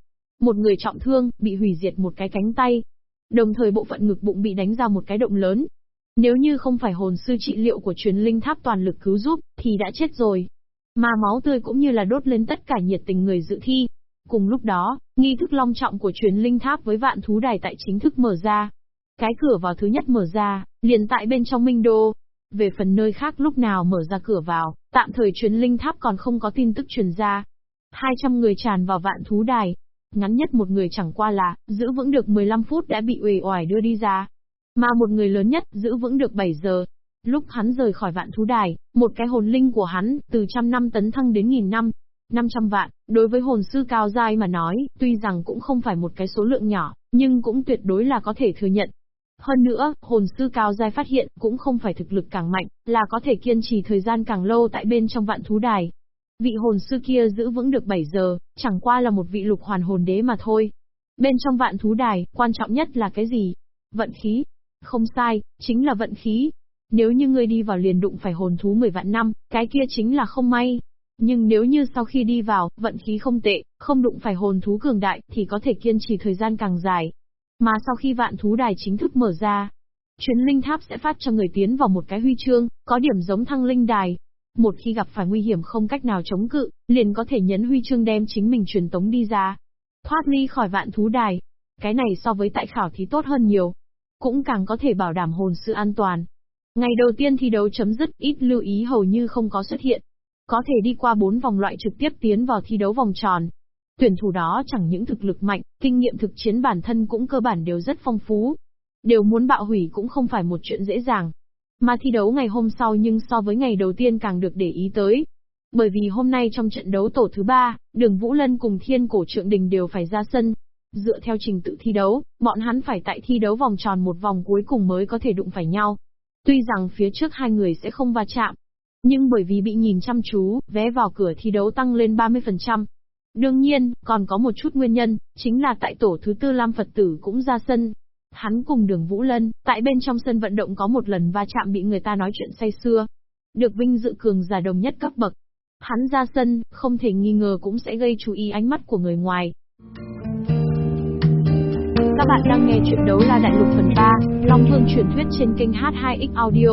Một người trọng thương, bị hủy diệt một cái cánh tay, Đồng thời bộ phận ngực bụng bị đánh ra một cái động lớn. Nếu như không phải hồn sư trị liệu của truyền linh tháp toàn lực cứu giúp, thì đã chết rồi. Mà máu tươi cũng như là đốt lên tất cả nhiệt tình người dự thi. Cùng lúc đó, nghi thức long trọng của truyền linh tháp với vạn thú đài tại chính thức mở ra. Cái cửa vào thứ nhất mở ra, liền tại bên trong Minh Đô. Về phần nơi khác lúc nào mở ra cửa vào, tạm thời truyền linh tháp còn không có tin tức truyền ra. 200 người tràn vào vạn thú đài, Ngắn nhất một người chẳng qua là, giữ vững được 15 phút đã bị uể oải đưa đi ra. Mà một người lớn nhất, giữ vững được 7 giờ. Lúc hắn rời khỏi vạn thú đài, một cái hồn linh của hắn, từ trăm năm tấn thăng đến nghìn năm. 500 vạn, đối với hồn sư cao giai mà nói, tuy rằng cũng không phải một cái số lượng nhỏ, nhưng cũng tuyệt đối là có thể thừa nhận. Hơn nữa, hồn sư cao giai phát hiện cũng không phải thực lực càng mạnh, là có thể kiên trì thời gian càng lâu tại bên trong vạn thú đài. Vị hồn sư kia giữ vững được 7 giờ, chẳng qua là một vị lục hoàn hồn đế mà thôi. Bên trong vạn thú đài, quan trọng nhất là cái gì? Vận khí. Không sai, chính là vận khí. Nếu như ngươi đi vào liền đụng phải hồn thú 10 vạn năm, cái kia chính là không may. Nhưng nếu như sau khi đi vào, vận khí không tệ, không đụng phải hồn thú cường đại, thì có thể kiên trì thời gian càng dài. Mà sau khi vạn thú đài chính thức mở ra, chuyến linh tháp sẽ phát cho người tiến vào một cái huy chương, có điểm giống thăng linh đài, một khi gặp phải nguy hiểm không cách nào chống cự, liền có thể nhấn huy chương đem chính mình truyền tống đi ra. Thoát ly khỏi vạn thú đài. Cái này so với tại khảo thí tốt hơn nhiều. Cũng càng có thể bảo đảm hồn sự an toàn. Ngày đầu tiên thi đấu chấm dứt, ít lưu ý hầu như không có xuất hiện. Có thể đi qua bốn vòng loại trực tiếp tiến vào thi đấu vòng tròn. Tuyển thủ đó chẳng những thực lực mạnh, kinh nghiệm thực chiến bản thân cũng cơ bản đều rất phong phú. Đều muốn bạo hủy cũng không phải một chuyện dễ dàng. Mà thi đấu ngày hôm sau nhưng so với ngày đầu tiên càng được để ý tới. Bởi vì hôm nay trong trận đấu tổ thứ ba, đường Vũ Lân cùng Thiên Cổ Trượng Đình đều phải ra sân. Dựa theo trình tự thi đấu, bọn hắn phải tại thi đấu vòng tròn một vòng cuối cùng mới có thể đụng phải nhau. Tuy rằng phía trước hai người sẽ không va chạm, nhưng bởi vì bị nhìn chăm chú, vé vào cửa thi đấu tăng lên 30%. Đương nhiên, còn có một chút nguyên nhân, chính là tại tổ thứ tư Lam Phật tử cũng ra sân, Hắn cùng đường Vũ Lân, tại bên trong sân vận động có một lần va chạm bị người ta nói chuyện say xưa. Được vinh dự cường giả đồng nhất cấp bậc. Hắn ra sân, không thể nghi ngờ cũng sẽ gây chú ý ánh mắt của người ngoài. Các bạn đang nghe chuyện đấu la đại lục phần 3, Long Vương truyền thuyết trên kênh H2X Audio.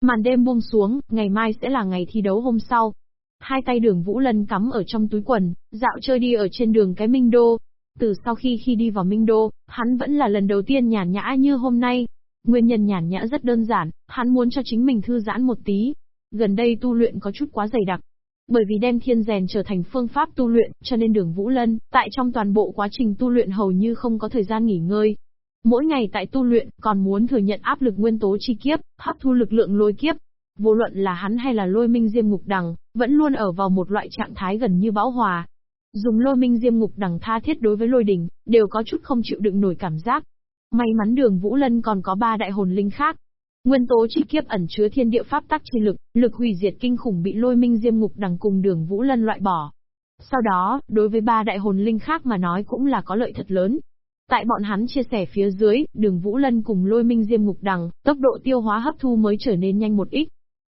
Màn đêm buông xuống, ngày mai sẽ là ngày thi đấu hôm sau. Hai tay đường Vũ Lân cắm ở trong túi quần, dạo chơi đi ở trên đường cái Minh Đô, từ sau khi khi đi vào Minh Đô, hắn vẫn là lần đầu tiên nhàn nhã như hôm nay. Nguyên nhân nhàn nhã rất đơn giản, hắn muốn cho chính mình thư giãn một tí. Gần đây tu luyện có chút quá dày đặc. Bởi vì đem thiên rèn trở thành phương pháp tu luyện, cho nên đường Vũ Lân, tại trong toàn bộ quá trình tu luyện hầu như không có thời gian nghỉ ngơi. Mỗi ngày tại tu luyện, còn muốn thừa nhận áp lực nguyên tố chi kiếp, hấp thu lực lượng lôi kiếp. Vô luận là hắn hay là lôi minh diêm ngục đằng, vẫn luôn ở vào một loại trạng thái gần như bão hòa. Dùng lôi minh diêm ngục đằng tha thiết đối với lôi đỉnh, đều có chút không chịu đựng nổi cảm giác. May mắn đường Vũ Lân còn có ba đại hồn linh khác. Nguyên tố chi kiếp ẩn chứa thiên địa pháp tắc chi lực, lực hủy diệt kinh khủng bị lôi minh diêm ngục đằng cùng đường Vũ Lân loại bỏ. Sau đó, đối với ba đại hồn linh khác mà nói cũng là có lợi thật lớn, Tại bọn hắn chia sẻ phía dưới, đường Vũ Lân cùng lôi minh diêm ngục đằng, tốc độ tiêu hóa hấp thu mới trở nên nhanh một ít.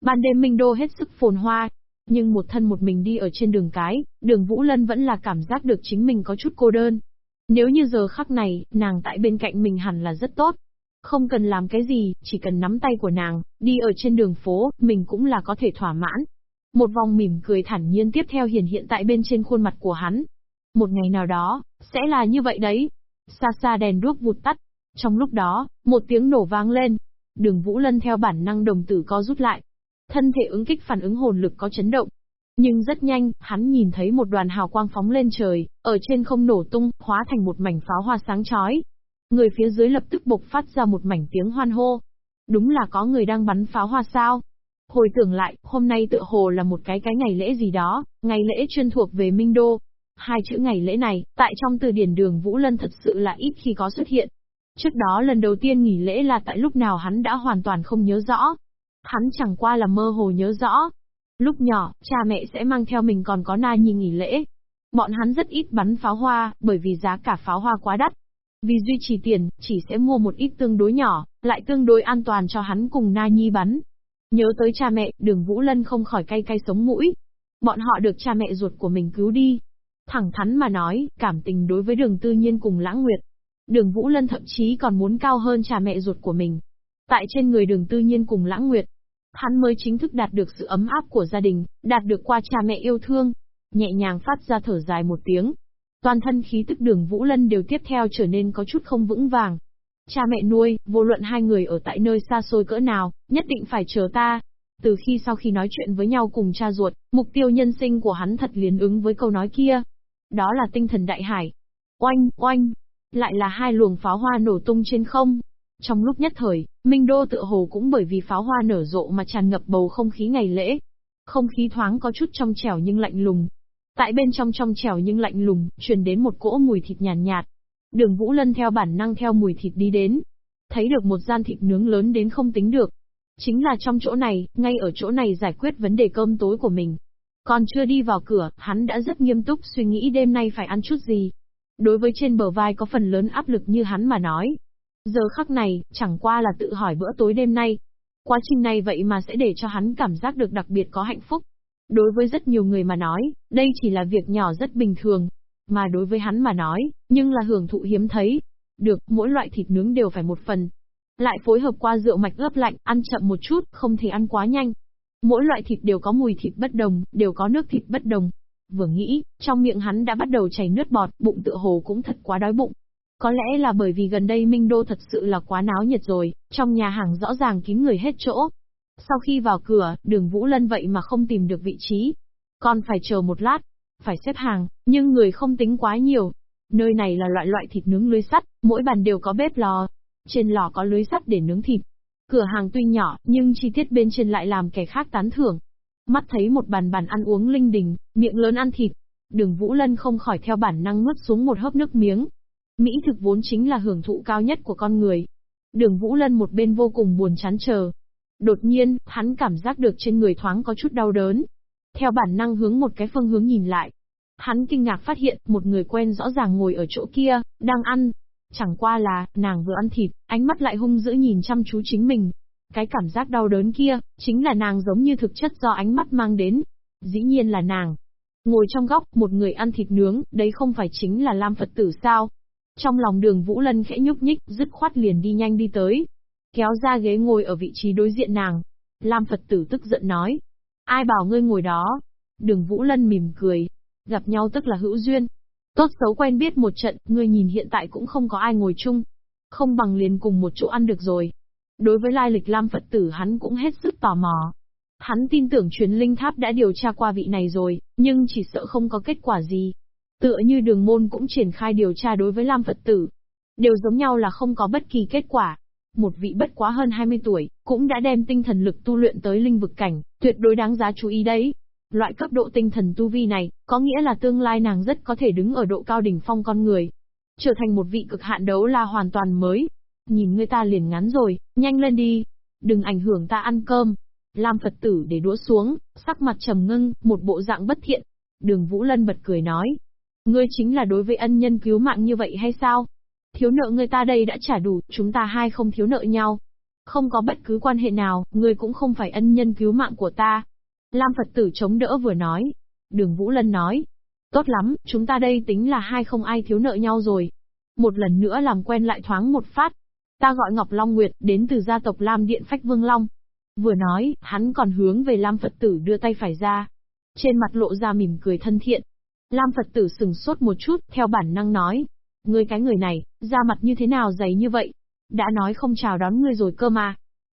Ban đêm Minh Đô hết sức phồn hoa, nhưng một thân một mình đi ở trên đường cái, đường Vũ Lân vẫn là cảm giác được chính mình có chút cô đơn. Nếu như giờ khắc này, nàng tại bên cạnh mình hẳn là rất tốt. Không cần làm cái gì, chỉ cần nắm tay của nàng, đi ở trên đường phố, mình cũng là có thể thỏa mãn. Một vòng mỉm cười thản nhiên tiếp theo hiển hiện tại bên trên khuôn mặt của hắn. Một ngày nào đó, sẽ là như vậy đấy, Xa xa đèn đuốc vụt tắt. Trong lúc đó, một tiếng nổ vang lên. Đường Vũ Lân theo bản năng đồng tử co rút lại. Thân thể ứng kích phản ứng hồn lực có chấn động. Nhưng rất nhanh, hắn nhìn thấy một đoàn hào quang phóng lên trời, ở trên không nổ tung, hóa thành một mảnh pháo hoa sáng chói. Người phía dưới lập tức bộc phát ra một mảnh tiếng hoan hô. Đúng là có người đang bắn pháo hoa sao? Hồi tưởng lại, hôm nay tựa hồ là một cái cái ngày lễ gì đó, ngày lễ chuyên thuộc về Minh Đô, Hai chữ ngày lễ này, tại trong từ điển đường Vũ Lân thật sự là ít khi có xuất hiện. Trước đó lần đầu tiên nghỉ lễ là tại lúc nào hắn đã hoàn toàn không nhớ rõ. Hắn chẳng qua là mơ hồ nhớ rõ. Lúc nhỏ, cha mẹ sẽ mang theo mình còn có Na Nhi nghỉ lễ. Bọn hắn rất ít bắn pháo hoa, bởi vì giá cả pháo hoa quá đắt. Vì duy trì tiền, chỉ sẽ mua một ít tương đối nhỏ, lại tương đối an toàn cho hắn cùng Na Nhi bắn. Nhớ tới cha mẹ, đường Vũ Lân không khỏi cay cay sống mũi. Bọn họ được cha mẹ ruột của mình cứu đi, Thẳng thắn mà nói, cảm tình đối với đường tư nhiên cùng lãng nguyệt. Đường Vũ Lân thậm chí còn muốn cao hơn cha mẹ ruột của mình. Tại trên người đường tư nhiên cùng lãng nguyệt, hắn mới chính thức đạt được sự ấm áp của gia đình, đạt được qua cha mẹ yêu thương. Nhẹ nhàng phát ra thở dài một tiếng. Toàn thân khí tức đường Vũ Lân đều tiếp theo trở nên có chút không vững vàng. Cha mẹ nuôi, vô luận hai người ở tại nơi xa xôi cỡ nào, nhất định phải chờ ta. Từ khi sau khi nói chuyện với nhau cùng cha ruột, mục tiêu nhân sinh của hắn thật liền ứng với câu nói kia. Đó là tinh thần đại hải. Oanh, oanh. Lại là hai luồng pháo hoa nổ tung trên không. Trong lúc nhất thời, Minh Đô tựa hồ cũng bởi vì pháo hoa nở rộ mà tràn ngập bầu không khí ngày lễ. Không khí thoáng có chút trong trẻo nhưng lạnh lùng. Tại bên trong trong trẻo nhưng lạnh lùng, truyền đến một cỗ mùi thịt nhàn nhạt, nhạt. Đường Vũ Lân theo bản năng theo mùi thịt đi đến. Thấy được một gian thịt nướng lớn đến không tính được. Chính là trong chỗ này, ngay ở chỗ này giải quyết vấn đề cơm tối của mình. Còn chưa đi vào cửa, hắn đã rất nghiêm túc suy nghĩ đêm nay phải ăn chút gì. Đối với trên bờ vai có phần lớn áp lực như hắn mà nói. Giờ khắc này, chẳng qua là tự hỏi bữa tối đêm nay. Quá trình này vậy mà sẽ để cho hắn cảm giác được đặc biệt có hạnh phúc. Đối với rất nhiều người mà nói, đây chỉ là việc nhỏ rất bình thường. Mà đối với hắn mà nói, nhưng là hưởng thụ hiếm thấy. Được, mỗi loại thịt nướng đều phải một phần. Lại phối hợp qua rượu mạch ướp lạnh, ăn chậm một chút, không thể ăn quá nhanh. Mỗi loại thịt đều có mùi thịt bất đồng, đều có nước thịt bất đồng. Vừa nghĩ, trong miệng hắn đã bắt đầu chảy nước bọt, bụng tựa hồ cũng thật quá đói bụng. Có lẽ là bởi vì gần đây Minh Đô thật sự là quá náo nhiệt rồi, trong nhà hàng rõ ràng kín người hết chỗ. Sau khi vào cửa, đường Vũ Lân vậy mà không tìm được vị trí. Còn phải chờ một lát, phải xếp hàng, nhưng người không tính quá nhiều. Nơi này là loại loại thịt nướng lưới sắt, mỗi bàn đều có bếp lò. Trên lò có lưới sắt để nướng thịt, Cửa hàng tuy nhỏ, nhưng chi tiết bên trên lại làm kẻ khác tán thưởng. Mắt thấy một bàn bàn ăn uống linh đình, miệng lớn ăn thịt. Đường Vũ Lân không khỏi theo bản năng nuốt xuống một hớp nước miếng. Mỹ thực vốn chính là hưởng thụ cao nhất của con người. Đường Vũ Lân một bên vô cùng buồn chán chờ. Đột nhiên, hắn cảm giác được trên người thoáng có chút đau đớn. Theo bản năng hướng một cái phương hướng nhìn lại. Hắn kinh ngạc phát hiện một người quen rõ ràng ngồi ở chỗ kia, đang ăn, Chẳng qua là, nàng vừa ăn thịt, ánh mắt lại hung dữ nhìn chăm chú chính mình. Cái cảm giác đau đớn kia, chính là nàng giống như thực chất do ánh mắt mang đến. Dĩ nhiên là nàng. Ngồi trong góc, một người ăn thịt nướng, đấy không phải chính là Lam Phật tử sao? Trong lòng đường Vũ Lân khẽ nhúc nhích, dứt khoát liền đi nhanh đi tới. Kéo ra ghế ngồi ở vị trí đối diện nàng. Lam Phật tử tức giận nói. Ai bảo ngươi ngồi đó? Đường Vũ Lân mỉm cười. Gặp nhau tức là hữu duyên, Tốt xấu quen biết một trận, ngươi nhìn hiện tại cũng không có ai ngồi chung. Không bằng liền cùng một chỗ ăn được rồi. Đối với lai lịch Lam Phật tử hắn cũng hết sức tò mò. Hắn tin tưởng truyền linh tháp đã điều tra qua vị này rồi, nhưng chỉ sợ không có kết quả gì. Tựa như đường môn cũng triển khai điều tra đối với Lam Phật tử. Đều giống nhau là không có bất kỳ kết quả. Một vị bất quá hơn 20 tuổi, cũng đã đem tinh thần lực tu luyện tới linh vực cảnh, tuyệt đối đáng giá chú ý đấy. Loại cấp độ tinh thần tu vi này, có nghĩa là tương lai nàng rất có thể đứng ở độ cao đỉnh phong con người. Trở thành một vị cực hạn đấu là hoàn toàn mới. Nhìn người ta liền ngắn rồi, nhanh lên đi. Đừng ảnh hưởng ta ăn cơm. Lam Phật tử để đũa xuống, sắc mặt trầm ngưng, một bộ dạng bất thiện. Đường Vũ Lân bật cười nói. Ngươi chính là đối với ân nhân cứu mạng như vậy hay sao? Thiếu nợ người ta đây đã trả đủ, chúng ta hai không thiếu nợ nhau. Không có bất cứ quan hệ nào, ngươi cũng không phải ân nhân cứu mạng của ta. Lam Phật tử chống đỡ vừa nói. Đường Vũ Lân nói. Tốt lắm, chúng ta đây tính là hai không ai thiếu nợ nhau rồi. Một lần nữa làm quen lại thoáng một phát. Ta gọi Ngọc Long Nguyệt, đến từ gia tộc Lam Điện Phách Vương Long. Vừa nói, hắn còn hướng về Lam Phật tử đưa tay phải ra. Trên mặt lộ ra mỉm cười thân thiện. Lam Phật tử sừng sốt một chút, theo bản năng nói. Ngươi cái người này, da mặt như thế nào dày như vậy? Đã nói không chào đón ngươi rồi cơ mà.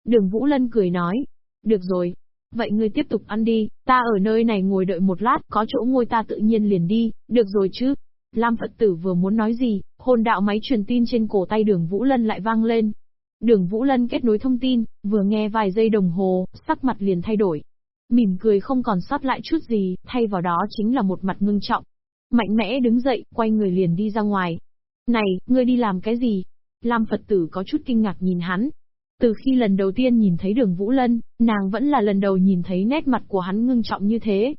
Đường Vũ Lân cười nói. Được rồi. Vậy ngươi tiếp tục ăn đi, ta ở nơi này ngồi đợi một lát, có chỗ ngồi ta tự nhiên liền đi, được rồi chứ. Lam Phật tử vừa muốn nói gì, hồn đạo máy truyền tin trên cổ tay đường Vũ Lân lại vang lên. Đường Vũ Lân kết nối thông tin, vừa nghe vài giây đồng hồ, sắc mặt liền thay đổi. Mỉm cười không còn sót lại chút gì, thay vào đó chính là một mặt ngưng trọng. Mạnh mẽ đứng dậy, quay người liền đi ra ngoài. Này, ngươi đi làm cái gì? Lam Phật tử có chút kinh ngạc nhìn hắn. Từ khi lần đầu tiên nhìn thấy đường Vũ Lân, nàng vẫn là lần đầu nhìn thấy nét mặt của hắn ngưng trọng như thế.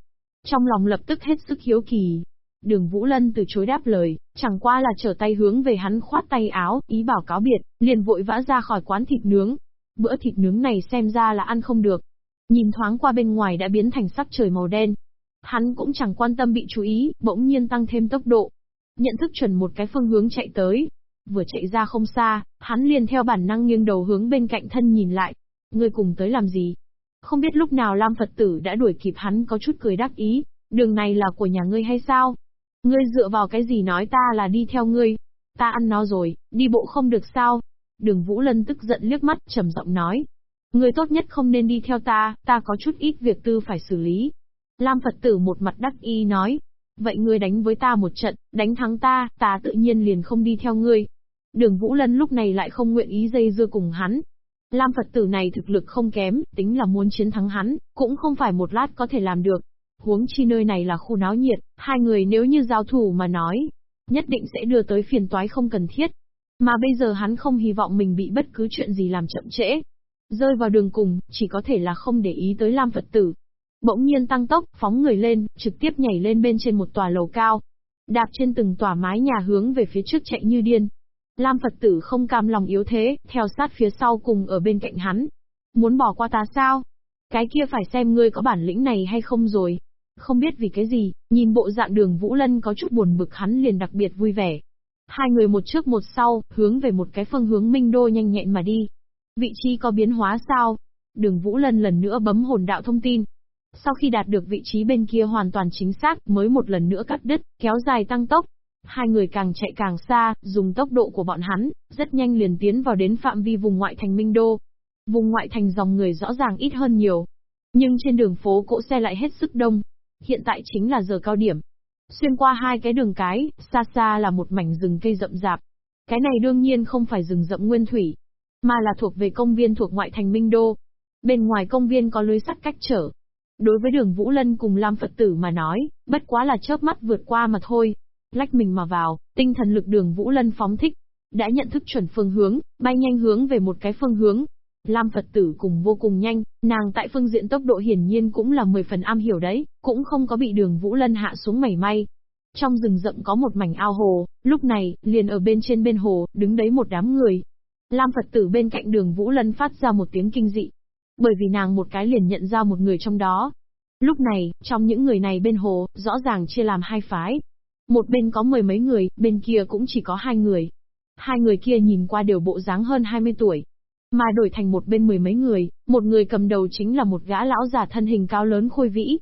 Trong lòng lập tức hết sức hiếu kỳ. Đường Vũ Lân từ chối đáp lời, chẳng qua là trở tay hướng về hắn khoát tay áo, ý bảo cáo biệt, liền vội vã ra khỏi quán thịt nướng. Bữa thịt nướng này xem ra là ăn không được. Nhìn thoáng qua bên ngoài đã biến thành sắc trời màu đen. Hắn cũng chẳng quan tâm bị chú ý, bỗng nhiên tăng thêm tốc độ, Nhận thức chuẩn một cái phương hướng chạy tới. Vừa chạy ra không xa, hắn liền theo bản năng nghiêng đầu hướng bên cạnh thân nhìn lại. Ngươi cùng tới làm gì? Không biết lúc nào Lam Phật tử đã đuổi kịp hắn có chút cười đắc ý. Đường này là của nhà ngươi hay sao? Ngươi dựa vào cái gì nói ta là đi theo ngươi? Ta ăn nó rồi, đi bộ không được sao? Đường Vũ Lân tức giận liếc mắt, trầm giọng nói. Người tốt nhất không nên đi theo ta, ta có chút ít việc tư phải xử lý. Lam Phật tử một mặt đắc y nói, Vậy ngươi đánh với ta một trận, đánh thắng ta, ta tự nhiên liền không đi theo ngươi. Đường Vũ Lân lúc này lại không nguyện ý dây dưa cùng hắn. Lam Phật tử này thực lực không kém, tính là muốn chiến thắng hắn, cũng không phải một lát có thể làm được. Huống chi nơi này là khu náo nhiệt, hai người nếu như giao thủ mà nói, nhất định sẽ đưa tới phiền toái không cần thiết. Mà bây giờ hắn không hy vọng mình bị bất cứ chuyện gì làm chậm trễ. Rơi vào đường cùng, chỉ có thể là không để ý tới Lam Phật tử, Bỗng nhiên tăng tốc, phóng người lên, trực tiếp nhảy lên bên trên một tòa lầu cao. Đạp trên từng tòa mái nhà hướng về phía trước chạy như điên. Lam Phật tử không cam lòng yếu thế, theo sát phía sau cùng ở bên cạnh hắn. Muốn bỏ qua ta sao? Cái kia phải xem ngươi có bản lĩnh này hay không rồi. Không biết vì cái gì, nhìn bộ dạng đường Vũ Lân có chút buồn bực hắn liền đặc biệt vui vẻ. Hai người một trước một sau, hướng về một cái phương hướng minh đô nhanh nhẹn mà đi. Vị trí có biến hóa sao? Đường Vũ Lân lần nữa bấm hồn đạo thông tin, sau khi đạt được vị trí bên kia hoàn toàn chính xác, mới một lần nữa cắt đứt, kéo dài tăng tốc. Hai người càng chạy càng xa, dùng tốc độ của bọn hắn, rất nhanh liền tiến vào đến phạm vi vùng ngoại thành Minh Đô. Vùng ngoại thành dòng người rõ ràng ít hơn nhiều. Nhưng trên đường phố cỗ xe lại hết sức đông. Hiện tại chính là giờ cao điểm. Xuyên qua hai cái đường cái, xa xa là một mảnh rừng cây rậm rạp. Cái này đương nhiên không phải rừng rậm nguyên thủy, mà là thuộc về công viên thuộc ngoại thành Minh Đô. Bên ngoài công viên có lưới sắt cách trở, Đối với đường Vũ Lân cùng Lam Phật tử mà nói, bất quá là chớp mắt vượt qua mà thôi. Lách mình mà vào, tinh thần lực đường Vũ Lân phóng thích. Đã nhận thức chuẩn phương hướng, bay nhanh hướng về một cái phương hướng. Lam Phật tử cùng vô cùng nhanh, nàng tại phương diện tốc độ hiển nhiên cũng là 10 phần am hiểu đấy, cũng không có bị đường Vũ Lân hạ xuống mảy may. Trong rừng rậm có một mảnh ao hồ, lúc này, liền ở bên trên bên hồ, đứng đấy một đám người. Lam Phật tử bên cạnh đường Vũ Lân phát ra một tiếng kinh dị, bởi vì nàng một cái liền nhận ra một người trong đó. Lúc này, trong những người này bên hồ, rõ ràng chia làm hai phái. Một bên có mười mấy người, bên kia cũng chỉ có hai người. Hai người kia nhìn qua đều bộ dáng hơn 20 tuổi. Mà đổi thành một bên mười mấy người, một người cầm đầu chính là một gã lão già thân hình cao lớn khôi vĩ.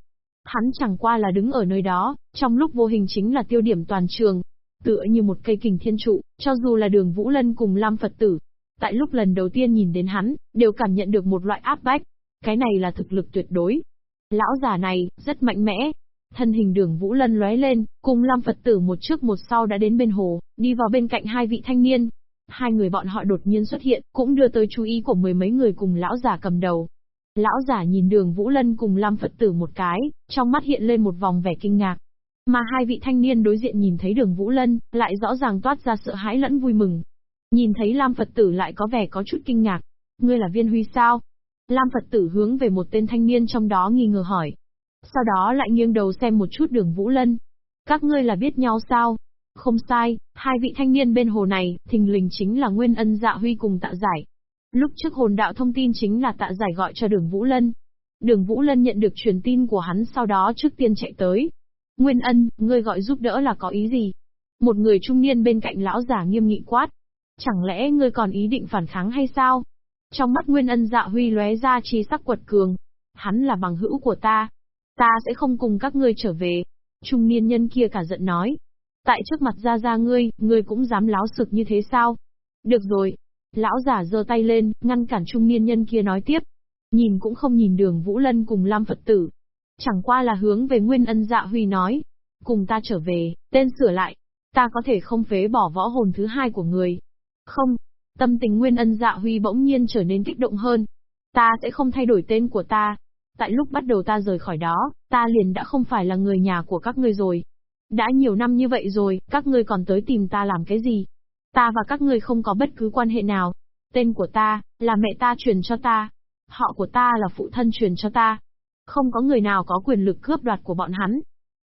Hắn chẳng qua là đứng ở nơi đó, trong lúc vô hình chính là tiêu điểm toàn trường. Tựa như một cây kình thiên trụ, cho dù là đường Vũ Lân cùng Lam Phật tử, Tại lúc lần đầu tiên nhìn đến hắn, đều cảm nhận được một loại áp bách. Cái này là thực lực tuyệt đối. Lão già này, rất mạnh mẽ. Thân hình đường Vũ Lân lóe lên, cùng Lam Phật tử một trước một sau đã đến bên hồ, đi vào bên cạnh hai vị thanh niên. Hai người bọn họ đột nhiên xuất hiện, cũng đưa tới chú ý của mười mấy người cùng lão giả cầm đầu. Lão giả nhìn đường Vũ Lân cùng Lam Phật tử một cái, trong mắt hiện lên một vòng vẻ kinh ngạc. Mà hai vị thanh niên đối diện nhìn thấy đường Vũ Lân, lại rõ ràng toát ra sợ hãi lẫn vui mừng. Nhìn thấy Lam Phật tử lại có vẻ có chút kinh ngạc. Ngươi là viên huy sao? Lam Phật tử hướng về một tên thanh niên trong đó nghi ngờ hỏi. Sau đó lại nghiêng đầu xem một chút đường Vũ Lân. Các ngươi là biết nhau sao? Không sai, hai vị thanh niên bên hồ này, thình lình chính là Nguyên Ân Dạ Huy cùng Tạ Giải. Lúc trước hồn đạo thông tin chính là Tạ Giải gọi cho đường Vũ Lân. Đường Vũ Lân nhận được truyền tin của hắn sau đó trước tiên chạy tới. Nguyên Ân, ngươi gọi giúp đỡ là có ý gì? Một người trung niên bên cạnh lão giả nghiêm nghị quát. Chẳng lẽ ngươi còn ý định phản kháng hay sao? Trong mắt Nguyên Ân Dạ Huy lóe ra chi sắc quật cường. Hắn là bằng hữu của ta. Ta sẽ không cùng các ngươi trở về. Trung niên nhân kia cả giận nói. Tại trước mặt gia gia ngươi, ngươi cũng dám láo sực như thế sao? Được rồi. Lão giả giơ tay lên, ngăn cản trung niên nhân kia nói tiếp. Nhìn cũng không nhìn đường Vũ Lân cùng Lam Phật tử. Chẳng qua là hướng về Nguyên Ân Dạ Huy nói. Cùng ta trở về, tên sửa lại. Ta có thể không phế bỏ võ hồn thứ hai của người. Không, Tâm tình Nguyên Ân Dạ Huy bỗng nhiên trở nên kích động hơn. Ta sẽ không thay đổi tên của ta. Tại lúc bắt đầu ta rời khỏi đó, ta liền đã không phải là người nhà của các ngươi rồi. Đã nhiều năm như vậy rồi, các ngươi còn tới tìm ta làm cái gì? Ta và các ngươi không có bất cứ quan hệ nào. Tên của ta, là mẹ ta truyền cho ta. Họ của ta là phụ thân truyền cho ta. Không có người nào có quyền lực cướp đoạt của bọn hắn.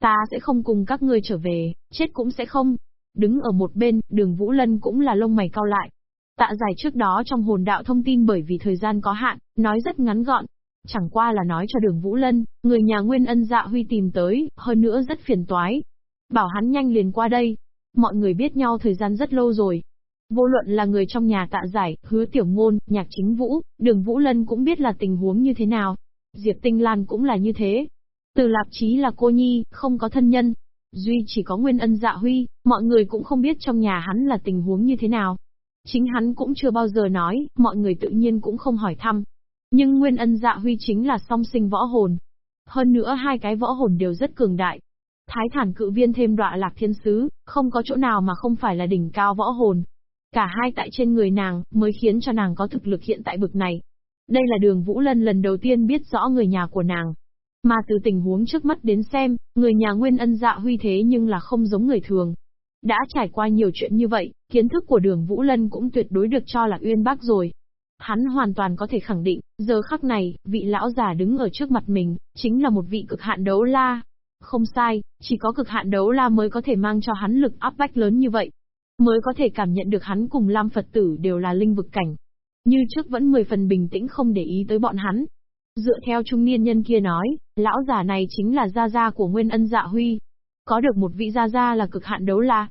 Ta sẽ không cùng các ngươi trở về, chết cũng sẽ không. Đứng ở một bên, đường Vũ Lân cũng là lông mày cao lại. Tạ giải trước đó trong hồn đạo thông tin bởi vì thời gian có hạn, nói rất ngắn gọn. Chẳng qua là nói cho đường Vũ Lân, người nhà Nguyên Ân Dạ Huy tìm tới, hơn nữa rất phiền toái. Bảo hắn nhanh liền qua đây. Mọi người biết nhau thời gian rất lâu rồi. Vô luận là người trong nhà tạ giải, hứa tiểu ngôn, nhạc chính vũ, đường Vũ Lân cũng biết là tình huống như thế nào. Diệp Tinh Lan cũng là như thế. Từ lạp chí là cô nhi, không có thân nhân. Duy chỉ có Nguyên Ân Dạ Huy, mọi người cũng không biết trong nhà hắn là tình huống như thế nào. Chính hắn cũng chưa bao giờ nói, mọi người tự nhiên cũng không hỏi thăm. Nhưng Nguyên Ân Dạ Huy chính là song sinh võ hồn. Hơn nữa hai cái võ hồn đều rất cường đại. Thái thản cự viên thêm đọa lạc thiên sứ, không có chỗ nào mà không phải là đỉnh cao võ hồn. Cả hai tại trên người nàng, mới khiến cho nàng có thực lực hiện tại bực này. Đây là đường Vũ Lân lần đầu tiên biết rõ người nhà của nàng. Mà từ tình huống trước mắt đến xem, người nhà Nguyên Ân Dạ Huy thế nhưng là không giống người thường. Đã trải qua nhiều chuyện như vậy, kiến thức của đường Vũ Lân cũng tuyệt đối được cho là uyên bác rồi. Hắn hoàn toàn có thể khẳng định, giờ khắc này, vị lão già đứng ở trước mặt mình, chính là một vị cực hạn đấu la. Không sai, chỉ có cực hạn đấu la mới có thể mang cho hắn lực áp bách lớn như vậy. Mới có thể cảm nhận được hắn cùng Lam Phật tử đều là linh vực cảnh. Như trước vẫn mười phần bình tĩnh không để ý tới bọn hắn. Dựa theo trung niên nhân kia nói, lão già này chính là gia gia của Nguyên Ân Dạ Huy. Có được một vị gia gia là cực hạn đấu la,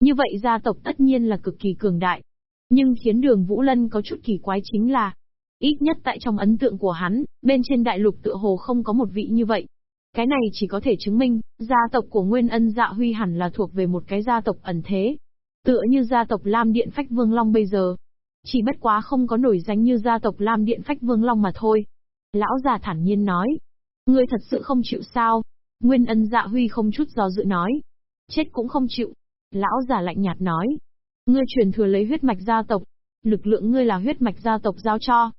như vậy gia tộc tất nhiên là cực kỳ cường đại. Nhưng khiến đường Vũ Lân có chút kỳ quái chính là, ít nhất tại trong ấn tượng của hắn, bên trên đại lục tựa hồ không có một vị như vậy. Cái này chỉ có thể chứng minh, gia tộc của Nguyên Ân Dạ Huy hẳn là thuộc về một cái gia tộc ẩn thế. Tựa như gia tộc Lam Điện Phách Vương Long bây giờ. Chỉ bất quá không có nổi danh như gia tộc Lam Điện Phách Vương Long mà thôi. Lão già thản nhiên nói. Ngươi thật sự không chịu sao? Nguyên Ân Dạ Huy không chút do dự nói. Chết cũng không chịu, Lão già lạnh nhạt nói. Ngươi truyền thừa lấy huyết mạch gia tộc. Lực lượng ngươi là huyết mạch gia tộc giao cho.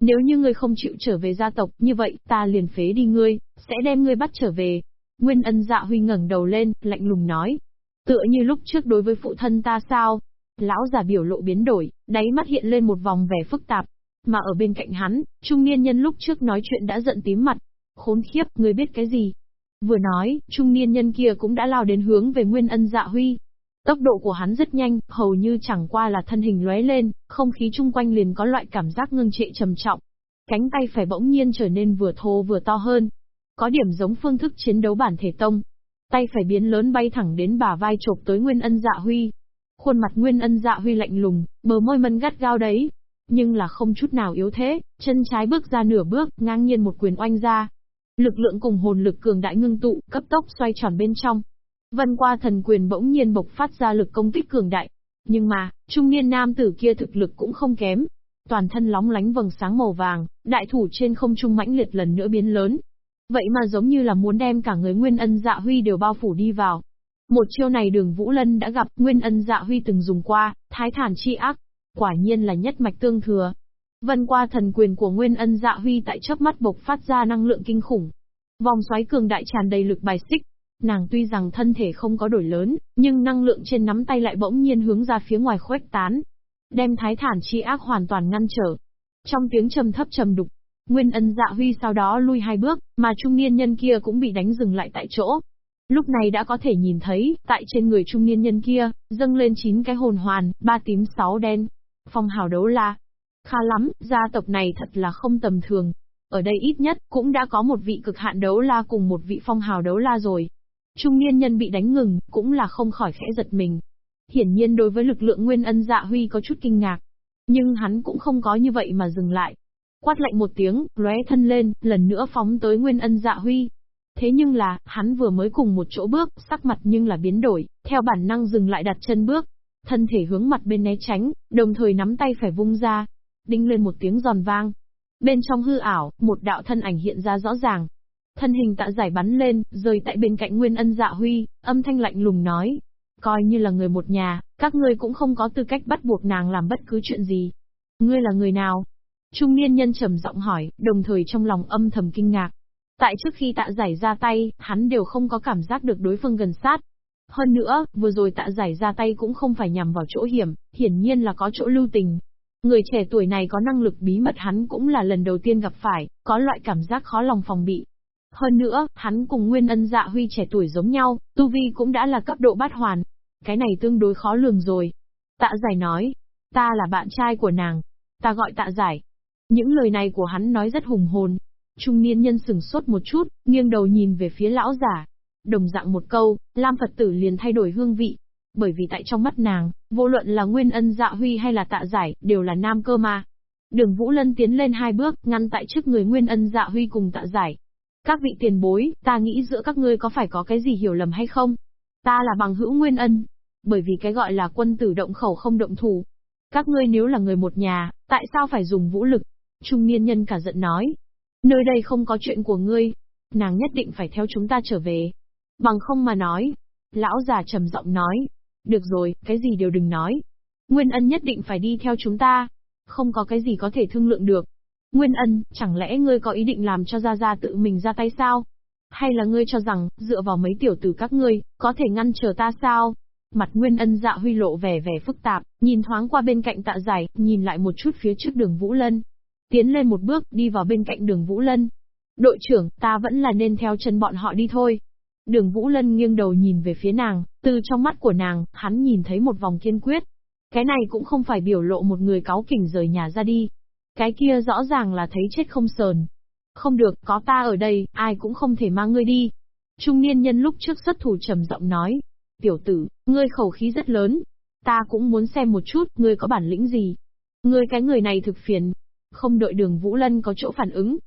Nếu như ngươi không chịu trở về gia tộc, như vậy, ta liền phế đi ngươi, sẽ đem ngươi bắt trở về. Nguyên ân dạ huy ngẩng đầu lên, lạnh lùng nói. Tựa như lúc trước đối với phụ thân ta sao? Lão già biểu lộ biến đổi, đáy mắt hiện lên một vòng vẻ phức tạp. Mà ở bên cạnh hắn, trung niên nhân lúc trước nói chuyện đã giận tím mặt. Khốn khiếp, ngươi biết cái gì? Vừa nói, trung niên nhân kia cũng đã lao đến hướng về Nguyên ân dạ huy. Tốc độ của hắn rất nhanh, hầu như chẳng qua là thân hình lóe lên, không khí chung quanh liền có loại cảm giác ngưng trệ trầm trọng. Cánh tay phải bỗng nhiên trở nên vừa thô vừa to hơn. Có điểm giống phương thức chiến đấu bản thể tông. Tay phải biến lớn bay thẳng đến bả vai chộp tới Nguyên Ân Dạ Huy. Khuôn mặt Nguyên Ân Dạ Huy lạnh lùng, bờ môi mân gắt gao đấy. Nhưng là không chút nào yếu thế, chân trái bước ra nửa bước, ngang nhiên một quyền oanh ra. Lực lượng cùng hồn lực cường đại ngưng tụ, cấp tốc xoay tròn bên trong, Vân qua thần quyền bỗng nhiên bộc phát ra lực công kích cường đại. Nhưng mà, trung niên nam tử kia thực lực cũng không kém. Toàn thân lóng lánh vầng sáng màu vàng, đại thủ trên không trung mãnh liệt lần nữa biến lớn. Vậy mà giống như là muốn đem cả người Nguyên Ân Dạ Huy đều bao phủ đi vào. Một chiêu này đường Vũ Lân đã gặp Nguyên Ân Dạ Huy từng dùng qua, thái thản chi ác, Quả nhiên là nhất mạch tương thừa. Vân qua thần quyền của Nguyên Ân Dạ Huy tại chớp mắt bộc phát ra năng lượng kinh khủng. Vòng xoáy cường đại tràn đầy lực bài xích. Nàng tuy rằng thân thể không có đổi lớn, nhưng năng lượng trên nắm tay lại bỗng nhiên hướng ra phía ngoài khuếch tán. Đem thái thản chi ác hoàn toàn ngăn trở. Trong tiếng trầm thấp trầm đục, Nguyên ân dạ huy sau đó lui hai bước, mà trung niên nhân kia cũng bị đánh dừng lại tại chỗ. Lúc này đã có thể nhìn thấy, tại trên người trung niên nhân kia, dâng lên chín cái hồn hoàn, ba tím sáu đen. Phong hào đấu la. Khá lắm, gia tộc này thật là không tầm thường. Ở đây ít nhất, cũng đã có một vị cực hạn đấu la cùng một vị phong hào đấu la rồi. Trung niên nhân bị đánh ngừng, cũng là không khỏi khẽ giật mình. Hiển nhiên đối với lực lượng nguyên ân dạ huy có chút kinh ngạc. Nhưng hắn cũng không có như vậy mà dừng lại. Quát lạnh một tiếng, lóe thân lên, lần nữa phóng tới nguyên ân dạ huy. Thế nhưng là, hắn vừa mới cùng một chỗ bước, sắc mặt nhưng là biến đổi, theo bản năng dừng lại đặt chân bước. Thân thể hướng mặt bên né tránh, đồng thời nắm tay phải vung ra. Đinh lên một tiếng giòn vang. Bên trong hư ảo, một đạo thân ảnh hiện ra rõ ràng. Thân hình tạ giải bắn lên, rơi tại bên cạnh Nguyên Ân Dạ Huy, âm thanh lạnh lùng nói. Coi như là người một nhà, các ngươi cũng không có tư cách bắt buộc nàng làm bất cứ chuyện gì. Ngươi là người nào? Trung niên nhân trầm giọng hỏi, đồng thời trong lòng âm thầm kinh ngạc. Tại trước khi tạ giải ra tay, hắn đều không có cảm giác được đối phương gần sát. Hơn nữa, vừa rồi tạ giải ra tay cũng không phải nhằm vào chỗ hiểm, hiển nhiên là có chỗ lưu tình. Người trẻ tuổi này có năng lực bí mật hắn cũng là lần đầu tiên gặp phải, có loại cảm giác khó lòng phòng bị. Hơn nữa, hắn cùng Nguyên Ân Dạ Huy trẻ tuổi giống nhau, Tu Vi cũng đã là cấp độ bát hoàn. Cái này tương đối khó lường rồi. Tạ giải nói, ta là bạn trai của nàng. Ta gọi tạ giải. Những lời này của hắn nói rất hùng hồn. Trung niên nhân sừng sốt một chút, nghiêng đầu nhìn về phía lão giả. Đồng dạng một câu, Lam Phật tử liền thay đổi hương vị. Bởi vì tại trong mắt nàng, vô luận là Nguyên Ân Dạ Huy hay là Tạ Giải, đều là nam cơ mà. Đường Vũ Lân tiến lên hai bước, ngăn tại trước người Nguyên Ân Dạ Huy cùng Tạ Giải. Các vị tiền bối, ta nghĩ giữa các ngươi có phải có cái gì hiểu lầm hay không? Ta là bằng hữu Nguyên Ân. Bởi vì cái gọi là quân tử động khẩu không động thủ. Các ngươi nếu là người một nhà, tại sao phải dùng vũ lực? Trung niên nhân cả giận nói. Nơi đây không có chuyện của ngươi. Nàng nhất định phải theo chúng ta trở về. Bằng không mà nói. Lão già trầm giọng nói. Được rồi, cái gì đều đừng nói. Nguyên ân nhất định phải đi theo chúng ta. Không có cái gì có thể thương lượng được. Nguyên ân, chẳng lẽ ngươi có ý định làm cho Gia Gia tự mình ra tay sao? Hay là ngươi cho rằng, dựa vào mấy tiểu tử các ngươi, có thể ngăn chờ ta sao? Mặt Nguyên ân dạ huy lộ vẻ vẻ phức tạp, nhìn thoáng qua bên cạnh tạ giải, nhìn lại một chút phía trước đường Vũ Lân, Tiến lên một bước, đi vào bên cạnh đường Vũ Lân. Đội trưởng, ta vẫn là nên theo chân bọn họ đi thôi. Đường Vũ Lân nghiêng đầu nhìn về phía nàng, từ trong mắt của nàng, hắn nhìn thấy một vòng kiên quyết. Cái này cũng không phải biểu lộ một người cáo kỉnh rời nhà ra đi. Cái kia rõ ràng là thấy chết không sờn. Không được, có ta ở đây, ai cũng không thể mang ngươi đi. Trung niên nhân lúc trước xuất thủ trầm giọng nói. Tiểu tử, ngươi khẩu khí rất lớn. Ta cũng muốn xem một chút, ngươi có bản lĩnh gì. Ngươi cái người này thực phiền, không đợi đường Vũ Lân có chỗ phản ứng.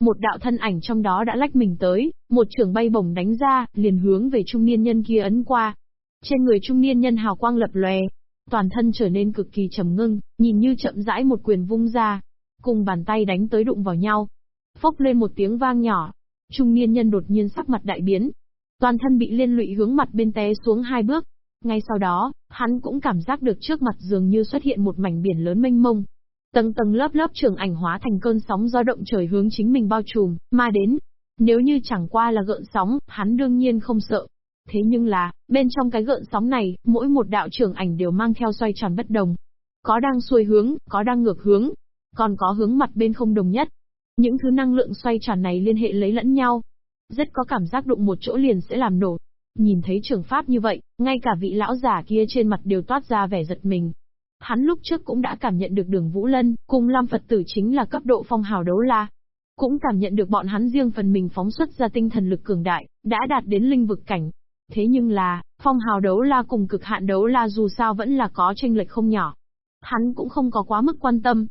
Một đạo thân ảnh trong đó đã lách mình tới, một trường bay bổng đánh ra, liền hướng về trung niên nhân kia ấn qua. Trên người trung niên nhân hào quang lập lòe, toàn thân trở nên cực kỳ trầm ngưng, nhìn như chậm rãi một quyền vung ra, cùng bàn tay đánh tới đụng vào nhau. Phốc lên một tiếng vang nhỏ, trung niên nhân đột nhiên sắc mặt đại biến, toàn thân bị liên lụy hướng mặt bên té xuống hai bước. Ngay sau đó, hắn cũng cảm giác được trước mặt dường như xuất hiện một mảnh biển lớn mênh mông, Tầng tầng lớp lớp trường ảnh hóa thành cơn sóng do động trời hướng chính mình bao trùm, mà đến. Nếu như chẳng qua là gợn sóng, hắn đương nhiên không sợ. Thế nhưng là, bên trong cái gợn sóng này, mỗi một đạo trường ảnh đều mang theo xoay tròn bất đồng. Có đang xuôi hướng, có đang ngược hướng, còn có hướng mặt bên không đồng nhất. Những thứ năng lượng xoay tròn này liên hệ lấy lẫn nhau. Rất có cảm giác đụng một chỗ liền sẽ làm nổ. Nhìn thấy trường pháp như vậy, ngay cả vị lão giả kia trên mặt đều toát ra vẻ giật mình. Hắn lúc trước cũng đã cảm nhận được đường Vũ Lân, cùng Lam Phật tử chính là cấp độ phong hào đấu la. Cũng cảm nhận được bọn hắn riêng phần mình phóng xuất ra tinh thần lực cường đại, đã đạt đến linh vực cảnh. Thế nhưng là, phong hào đấu la cùng cực hạn đấu la dù sao vẫn là có tranh lệch không nhỏ. Hắn cũng không có quá mức quan tâm.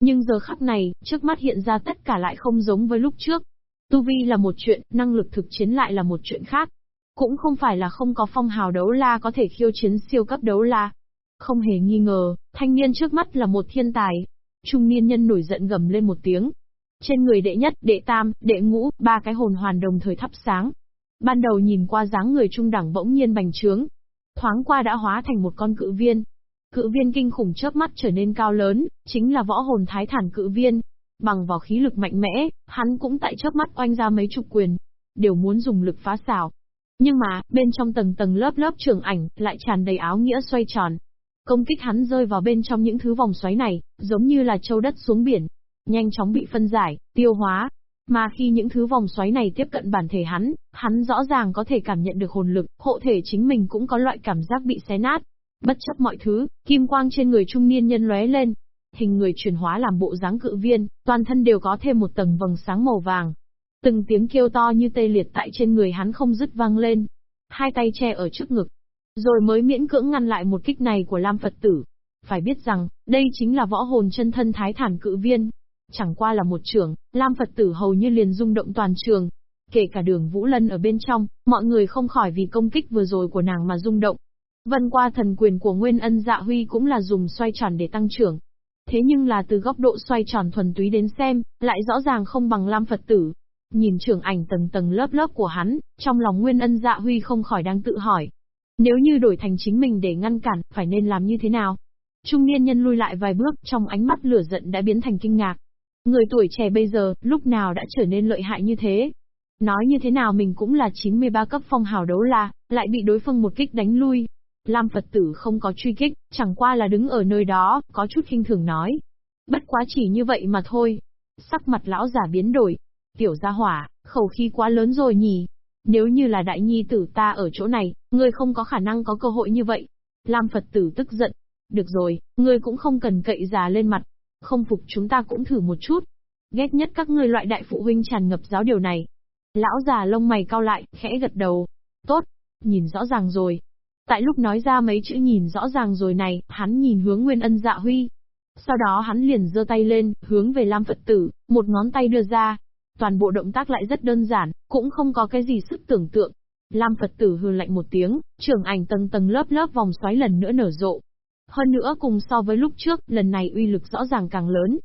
Nhưng giờ khắc này, trước mắt hiện ra tất cả lại không giống với lúc trước. Tu vi là một chuyện, năng lực thực chiến lại là một chuyện khác. Cũng không phải là không có phong hào đấu la có thể khiêu chiến siêu cấp đấu la. Không hề nghi ngờ, thanh niên trước mắt là một thiên tài. Trung niên nhân nổi giận gầm lên một tiếng. Trên người đệ nhất, đệ tam, đệ ngũ, ba cái hồn hoàn đồng thời thắp sáng. Ban đầu nhìn qua dáng người trung đẳng bỗng nhiên bành trướng. Thoáng qua đã hóa thành một con cự viên. Cự viên kinh khủng chớp mắt trở nên cao lớn, chính là võ hồn thái thản cự viên. Bằng vào khí lực mạnh mẽ, hắn cũng tại chớp mắt oanh ra mấy chục quyền, đều muốn dùng lực phá xảo. Nhưng mà, bên trong tầng tầng lớp lớp trường ảnh, lại tràn đầy áo nghĩa xoay tròn. Công kích hắn rơi vào bên trong những thứ vòng xoáy này, giống như là châu đất xuống biển. Nhanh chóng bị phân giải, tiêu hóa. Mà khi những thứ vòng xoáy này tiếp cận bản thể hắn, hắn rõ ràng có thể cảm nhận được hồn lực, hộ thể chính mình cũng có loại cảm giác bị xé nát. Bất chấp mọi thứ, kim quang trên người trung niên nhân lóe lên. Hình người chuyển hóa làm bộ dáng cự viên, toàn thân đều có thêm một tầng vầng sáng màu vàng, Từng tiếng kêu to như tê liệt tại trên người hắn không dứt vang lên. Hai tay che ở trước ngực. Rồi mới miễn cưỡng ngăn lại một kích này của Lam Phật tử. Phải biết rằng, đây chính là võ hồn chân thân thái thản cự viên. Chẳng qua là một trường, Lam Phật tử hầu như liền rung động toàn trường. Kể cả đường Vũ Lân ở bên trong, mọi người không khỏi vì công kích vừa rồi của nàng mà rung động. Vân qua thần quyền của Nguyên Ân Dạ Huy cũng là dùng xoay tròn để tăng trưởng. Thế nhưng là từ góc độ xoay tròn thuần túy đến xem, lại rõ ràng không bằng Lam Phật tử. Nhìn trưởng ảnh tầng tầng lớp lớp của hắn, trong lòng Nguyên Ân Dạ Huy không khỏi đang tự hỏi. Nếu như đổi thành chính mình để ngăn cản, phải nên làm như thế nào? Trung niên nhân lui lại vài bước, trong ánh mắt lửa giận đã biến thành kinh ngạc. Người tuổi trẻ bây giờ, lúc nào đã trở nên lợi hại như thế? Nói như thế nào mình cũng là 93 cấp phong hào đấu la, lại bị đối phương một kích đánh lui. Lam Phật tử không có truy kích, chẳng qua là đứng ở nơi đó, có chút khinh thường nói. Bất quá chỉ như vậy mà thôi. Sắc mặt lão giả biến đổi, Tiểu gia hỏa, khẩu khí quá lớn rồi nhỉ. Nếu như là đại nhi tử ta ở chỗ này, ngươi không có khả năng có cơ hội như vậy. Lam Phật tử tức giận. Được rồi, ngươi cũng không cần cậy già lên mặt. Không phục chúng ta cũng thử một chút. Ghét nhất các ngươi loại đại phụ huynh tràn ngập giáo điều này. Lão già lông mày cao lại, khẽ gật đầu. Tốt, nhìn rõ ràng rồi. Tại lúc nói ra mấy chữ nhìn rõ ràng rồi này, hắn nhìn hướng Nguyên Ân Dạ Huy. Sau đó hắn liền giơ tay lên, hướng về Lam Phật tử, một ngón tay đưa ra, Toàn bộ động tác lại rất đơn giản, cũng không có cái gì sức tưởng tượng. Lam Phật tử hư lạnh một tiếng, trường ảnh tầng tầng lớp lớp vòng xoáy lần nữa nở rộ. Hơn nữa cùng so với lúc trước, lần này uy lực rõ ràng càng lớn.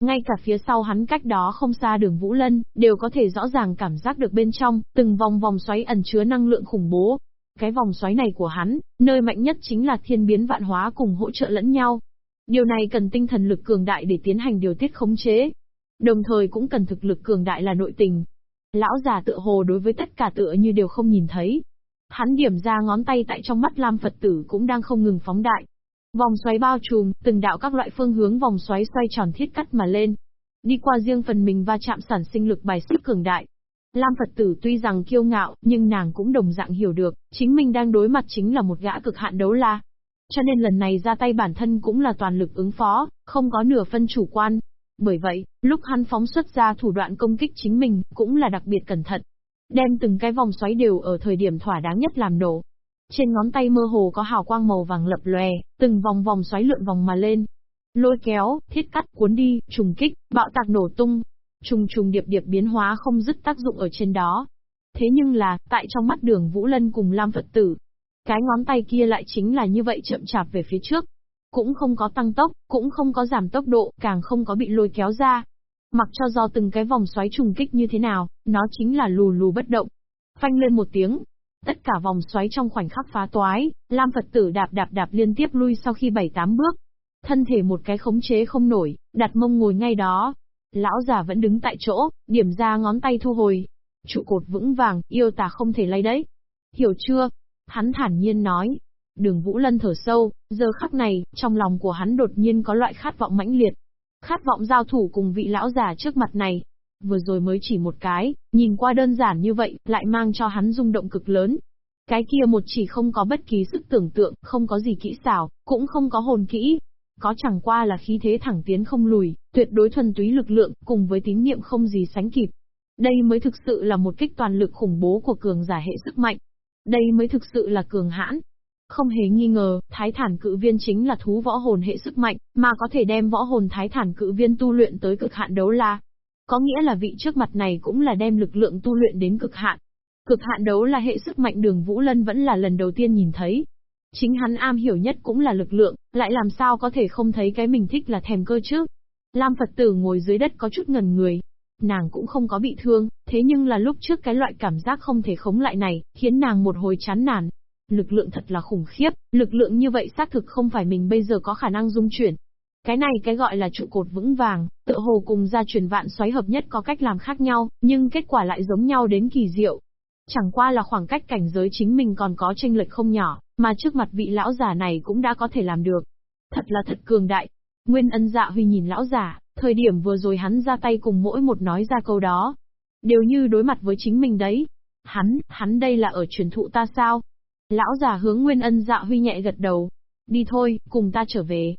Ngay cả phía sau hắn cách đó không xa đường Vũ Lân, đều có thể rõ ràng cảm giác được bên trong, từng vòng vòng xoáy ẩn chứa năng lượng khủng bố. Cái vòng xoáy này của hắn, nơi mạnh nhất chính là thiên biến vạn hóa cùng hỗ trợ lẫn nhau. Điều này cần tinh thần lực cường đại để tiến hành điều tiết khống chế, Đồng thời cũng cần thực lực cường đại là nội tình. Lão già tựa hồ đối với tất cả tựa như đều không nhìn thấy. Hắn điểm ra ngón tay tại trong mắt Lam Phật tử cũng đang không ngừng phóng đại. Vòng xoáy bao trùm, từng đạo các loại phương hướng vòng xoáy xoay tròn thiết cắt mà lên. Đi qua riêng phần mình va chạm sản sinh lực bài xích cường đại. Lam Phật tử tuy rằng kiêu ngạo, nhưng nàng cũng đồng dạng hiểu được, chính mình đang đối mặt chính là một gã cực hạn đấu la. Cho nên lần này ra tay bản thân cũng là toàn lực ứng phó, không có nửa phân chủ quan, bởi vậy, lúc hắn phóng xuất ra thủ đoạn công kích chính mình, cũng là đặc biệt cẩn thận. Đem từng cái vòng xoáy đều ở thời điểm thỏa đáng nhất làm nổ. Trên ngón tay mơ hồ có hào quang màu vàng lập lòe, từng vòng vòng xoáy lượn vòng mà lên. Lôi kéo, thiết cắt, cuốn đi, trùng kích, bạo tạc nổ tung. Trùng trùng điệp điệp biến hóa không dứt tác dụng ở trên đó. Thế nhưng là, tại trong mắt đường Vũ Lân cùng Lam Phật Tử, cái ngón tay kia lại chính là như vậy chậm chạp về phía trước, cũng không có tăng tốc, cũng không có giảm tốc độ, càng không có bị lôi kéo ra. Mặc cho do từng cái vòng xoáy trùng kích như thế nào, nó chính là lù lù bất động. Phanh lên một tiếng. Tất cả vòng xoáy trong khoảnh khắc phá toái, Lam Phật tử đạp đạp đạp liên tiếp lui sau khi bảy tám bước. Thân thể một cái khống chế không nổi, đặt mông ngồi ngay đó. Lão già vẫn đứng tại chỗ, điểm ra ngón tay thu hồi. Trụ cột vững vàng, yêu tà không thể lay đấy. Hiểu chưa? Hắn thản nhiên nói, Đường Vũ Lân thở sâu, giờ khắc này, trong lòng của hắn đột nhiên có loại khát vọng mãnh liệt. Khát vọng giao thủ cùng vị lão già trước mặt này. Vừa rồi mới chỉ một cái, nhìn qua đơn giản như vậy, lại mang cho hắn rung động cực lớn. Cái kia một chỉ không có bất kỳ sức tưởng tượng, không có gì kỹ xảo, cũng không có hồn kỹ. Có chẳng qua là khí thế thẳng tiến không lùi, tuyệt đối thuần túy lực lượng, cùng với tín niệm không gì sánh kịp. Đây mới thực sự là một kích toàn lực khủng bố của cường giả hệ sức mạnh. Đây mới thực sự là cường hãn, không hề nghi ngờ, thái thản cự viên chính là thú võ hồn hệ sức mạnh, mà có thể đem võ hồn thái thản cự viên tu luyện tới cực hạn đấu la. Có nghĩa là vị trước mặt này cũng là đem lực lượng tu luyện đến cực hạn. Cực hạn đấu là hệ sức mạnh đường Vũ Lân vẫn là lần đầu tiên nhìn thấy. Chính hắn am hiểu nhất cũng là lực lượng, lại làm sao có thể không thấy cái mình thích là thèm cơ chứ. Lam Phật tử ngồi dưới đất có chút ngần người. Nàng cũng không có bị thương, thế nhưng là lúc trước cái loại cảm giác không thể khống lại này, khiến nàng một hồi chán nản, Lực lượng thật là khủng khiếp, lực lượng như vậy xác thực không phải mình bây giờ có khả năng dung chuyển. Cái này cái gọi là trụ cột vững vàng, tựa hồ cùng gia truyền vạn xoáy hợp nhất có cách làm khác nhau, nhưng kết quả lại giống nhau đến kỳ diệu. Chẳng qua là khoảng cách cảnh giới chính mình còn có tranh lệch không nhỏ, mà trước mặt vị lão giả này cũng đã có thể làm được. Thật là thật cường đại. Nguyên ân dạ huy nhìn lão giả, thời điểm vừa rồi hắn ra tay cùng mỗi một nói ra câu đó. Đều như đối mặt với chính mình đấy. Hắn, hắn đây là ở truyền thụ ta sao? Lão già hướng Nguyên ân dạ huy nhẹ gật đầu. Đi thôi, cùng ta trở về.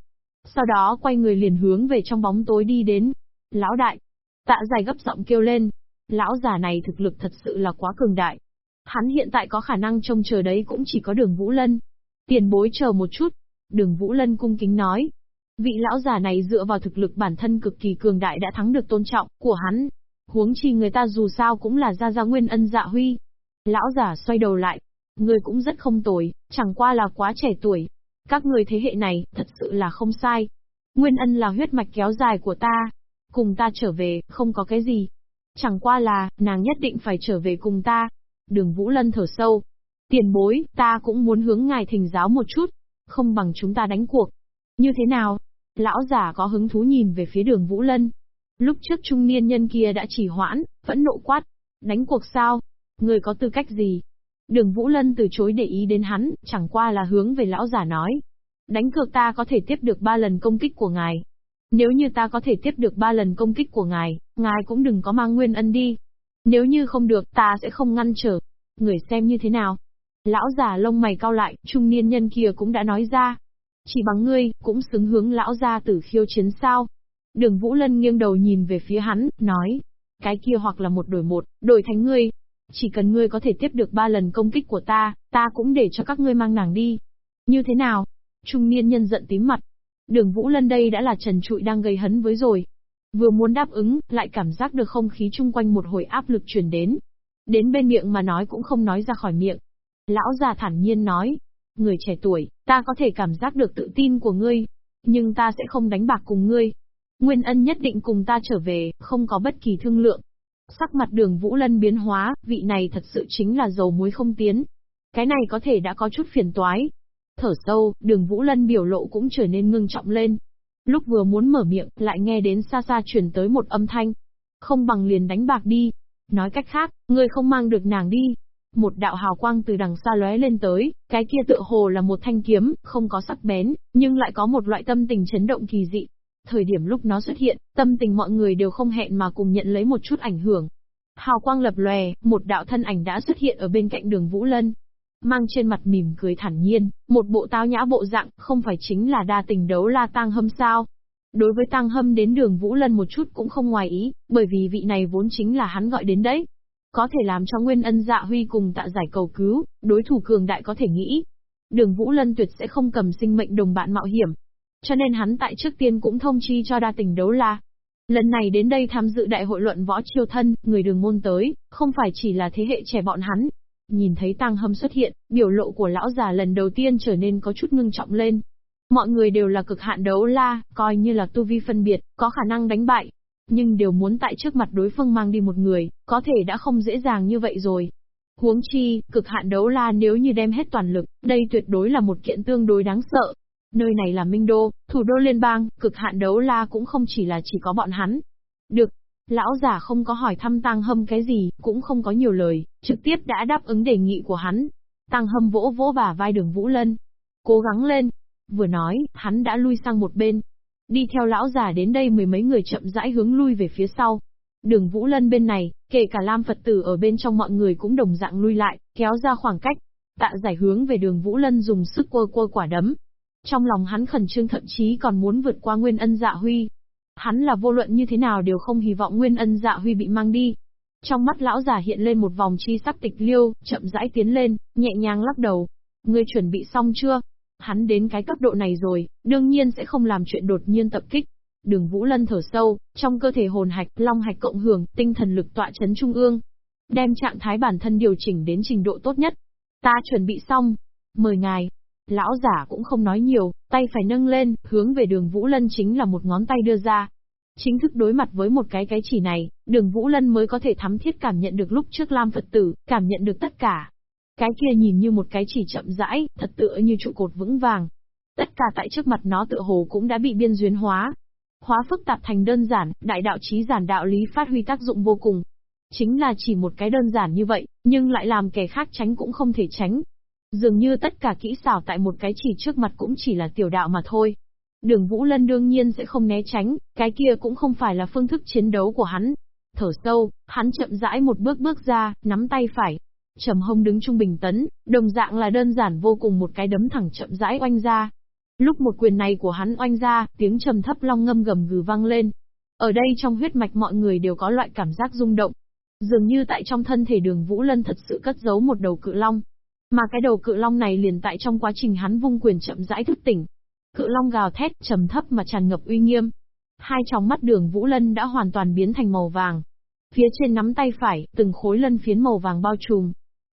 Sau đó quay người liền hướng về trong bóng tối đi đến. Lão đại. Tạ dài gấp giọng kêu lên. Lão già này thực lực thật sự là quá cường đại. Hắn hiện tại có khả năng trông chờ đấy cũng chỉ có đường Vũ Lân. Tiền bối chờ một chút. Đường Vũ Lân cung kính nói. Vị lão già này dựa vào thực lực bản thân cực kỳ cường đại đã thắng được tôn trọng của hắn. Huống chi người ta dù sao cũng là gia gia nguyên ân dạ huy. Lão già xoay đầu lại. Người cũng rất không tồi, chẳng qua là quá trẻ tuổi. Các người thế hệ này, thật sự là không sai. Nguyên ân là huyết mạch kéo dài của ta. Cùng ta trở về, không có cái gì. Chẳng qua là, nàng nhất định phải trở về cùng ta. Đường Vũ Lân thở sâu. Tiền bối, ta cũng muốn hướng ngài thỉnh giáo một chút. Không bằng chúng ta đánh cuộc. Như thế nào? Lão giả có hứng thú nhìn về phía đường Vũ Lân. Lúc trước trung niên nhân kia đã chỉ hoãn, vẫn nộ quát. Đánh cuộc sao? Người có tư cách gì? Đường Vũ Lân từ chối để ý đến hắn, chẳng qua là hướng về lão giả nói. Đánh cược ta có thể tiếp được ba lần công kích của ngài. Nếu như ta có thể tiếp được ba lần công kích của ngài, ngài cũng đừng có mang nguyên ân đi. Nếu như không được, ta sẽ không ngăn trở. Người xem như thế nào? Lão già lông mày cao lại, trung niên nhân kia cũng đã nói ra. Chỉ bằng ngươi, cũng xứng hướng lão gia tử khiêu chiến sao? Đường Vũ Lân nghiêng đầu nhìn về phía hắn, nói. Cái kia hoặc là một đổi một, đổi thành ngươi. Chỉ cần ngươi có thể tiếp được ba lần công kích của ta, ta cũng để cho các ngươi mang nàng đi. Như thế nào? Trung niên nhân giận tím mặt. Đường Vũ Lân đây đã là trần trụi đang gây hấn với rồi. Vừa muốn đáp ứng, lại cảm giác được không khí chung quanh một hồi áp lực truyền đến. Đến bên miệng mà nói cũng không nói ra khỏi miệng. Lão già thản nhiên nói. Người trẻ tuổi, ta có thể cảm giác được tự tin của ngươi. Nhưng ta sẽ không đánh bạc cùng ngươi. Nguyên ân nhất định cùng ta trở về, không có bất kỳ thương lượng. Sắc mặt đường Vũ Lân biến hóa, vị này thật sự chính là dầu muối không tiến. Cái này có thể đã có chút phiền toái. Thở sâu, đường Vũ Lân biểu lộ cũng trở nên ngưng trọng lên. Lúc vừa muốn mở miệng, lại nghe đến xa xa truyền tới một âm thanh. Không bằng liền đánh bạc đi. Nói cách khác, người không mang được nàng đi. Một đạo hào quang từ đằng xa lóe lên tới, cái kia tựa hồ là một thanh kiếm, không có sắc bén, nhưng lại có một loại tâm tình chấn động kỳ dị. Thời điểm lúc nó xuất hiện, tâm tình mọi người đều không hẹn mà cùng nhận lấy một chút ảnh hưởng. Hào quang lập lòe, một đạo thân ảnh đã xuất hiện ở bên cạnh đường Vũ Lân. Mang trên mặt mỉm cười thản nhiên, một bộ tao nhã bộ dạng, không phải chính là đa tình đấu la tang hâm sao. Đối với tang hâm đến đường Vũ Lân một chút cũng không ngoài ý, bởi vì vị này vốn chính là hắn gọi đến đấy. Có thể làm cho Nguyên Ân Dạ Huy cùng tạ giải cầu cứu, đối thủ cường đại có thể nghĩ. Đường Vũ Lân tuyệt sẽ không cầm sinh mệnh đồng bạn mạo hiểm, cho nên hắn tại trước tiên cũng thông chi cho đa tình đấu la. Lần này đến đây tham dự đại hội luận võ chiêu thân, người đường môn tới, không phải chỉ là thế hệ trẻ bọn hắn. Nhìn thấy tăng hâm xuất hiện, biểu lộ của lão già lần đầu tiên trở nên có chút ngưng trọng lên. Mọi người đều là cực hạn đấu la, coi như là tu vi phân biệt, có khả năng đánh bại. Nhưng đều muốn tại trước mặt đối phương mang đi một người, có thể đã không dễ dàng như vậy rồi. Huống chi, cực hạn đấu la nếu như đem hết toàn lực, đây tuyệt đối là một kiện tương đối đáng sợ. Nơi này là Minh Đô, thủ đô liên bang, cực hạn đấu la cũng không chỉ là chỉ có bọn hắn. Được. Lão giả không có hỏi thăm Tăng Hâm cái gì, cũng không có nhiều lời, trực tiếp đã đáp ứng đề nghị của hắn. Tăng Hâm vỗ vỗ bả vai đường Vũ Lân. Cố gắng lên. Vừa nói, hắn đã lui sang một bên. Đi theo lão giả đến đây mười mấy người chậm rãi hướng lui về phía sau. Đường Vũ Lân bên này, kể cả Lam Phật tử ở bên trong mọi người cũng đồng dạng lui lại, kéo ra khoảng cách. Tạ giải hướng về đường Vũ Lân dùng sức quơ quơ quả đấm, trong lòng hắn khẩn trương thậm chí còn muốn vượt qua Nguyên Ân Dạ Huy. Hắn là vô luận như thế nào đều không hy vọng Nguyên Ân Dạ Huy bị mang đi. Trong mắt lão giả hiện lên một vòng chi sắc tịch liêu, chậm rãi tiến lên, nhẹ nhàng lắc đầu. Ngươi chuẩn bị xong chưa? Hắn đến cái cấp độ này rồi, đương nhiên sẽ không làm chuyện đột nhiên tập kích. Đường Vũ Lân thở sâu, trong cơ thể hồn hạch, long hạch cộng hưởng, tinh thần lực tọa chấn trung ương. Đem trạng thái bản thân điều chỉnh đến trình độ tốt nhất. Ta chuẩn bị xong. Mời ngài. Lão giả cũng không nói nhiều, tay phải nâng lên, hướng về đường Vũ Lân chính là một ngón tay đưa ra. Chính thức đối mặt với một cái cái chỉ này, đường Vũ Lân mới có thể thắm thiết cảm nhận được lúc trước Lam Phật tử, cảm nhận được tất cả. Cái kia nhìn như một cái chỉ chậm rãi, thật tựa như trụ cột vững vàng. Tất cả tại trước mặt nó tựa hồ cũng đã bị biên duyên hóa. Hóa phức tạp thành đơn giản, đại đạo trí giản đạo lý phát huy tác dụng vô cùng. Chính là chỉ một cái đơn giản như vậy, nhưng lại làm kẻ khác tránh cũng không thể tránh. Dường như tất cả kỹ xảo tại một cái chỉ trước mặt cũng chỉ là tiểu đạo mà thôi. Đường Vũ Lân đương nhiên sẽ không né tránh, cái kia cũng không phải là phương thức chiến đấu của hắn. Thở sâu, hắn chậm rãi một bước bước ra, nắm tay phải. Trầm hông đứng trung bình tấn, đồng dạng là đơn giản vô cùng một cái đấm thẳng chậm rãi oanh ra. Lúc một quyền này của hắn oanh ra, tiếng trầm thấp long ngâm gầm gừ vang lên. Ở đây trong huyết mạch mọi người đều có loại cảm giác rung động. Dường như tại trong thân thể đường Vũ Lân thật sự cất giấu một đầu cự long. Mà cái đầu cự long này liền tại trong quá trình hắn vung quyền chậm rãi thức tỉnh, Cự long gào thét, trầm thấp mà tràn ngập uy nghiêm. Hai tròng mắt đường Vũ Lân đã hoàn toàn biến thành màu vàng. Phía trên nắm tay phải, từng khối lân phiến màu vàng bao trùm.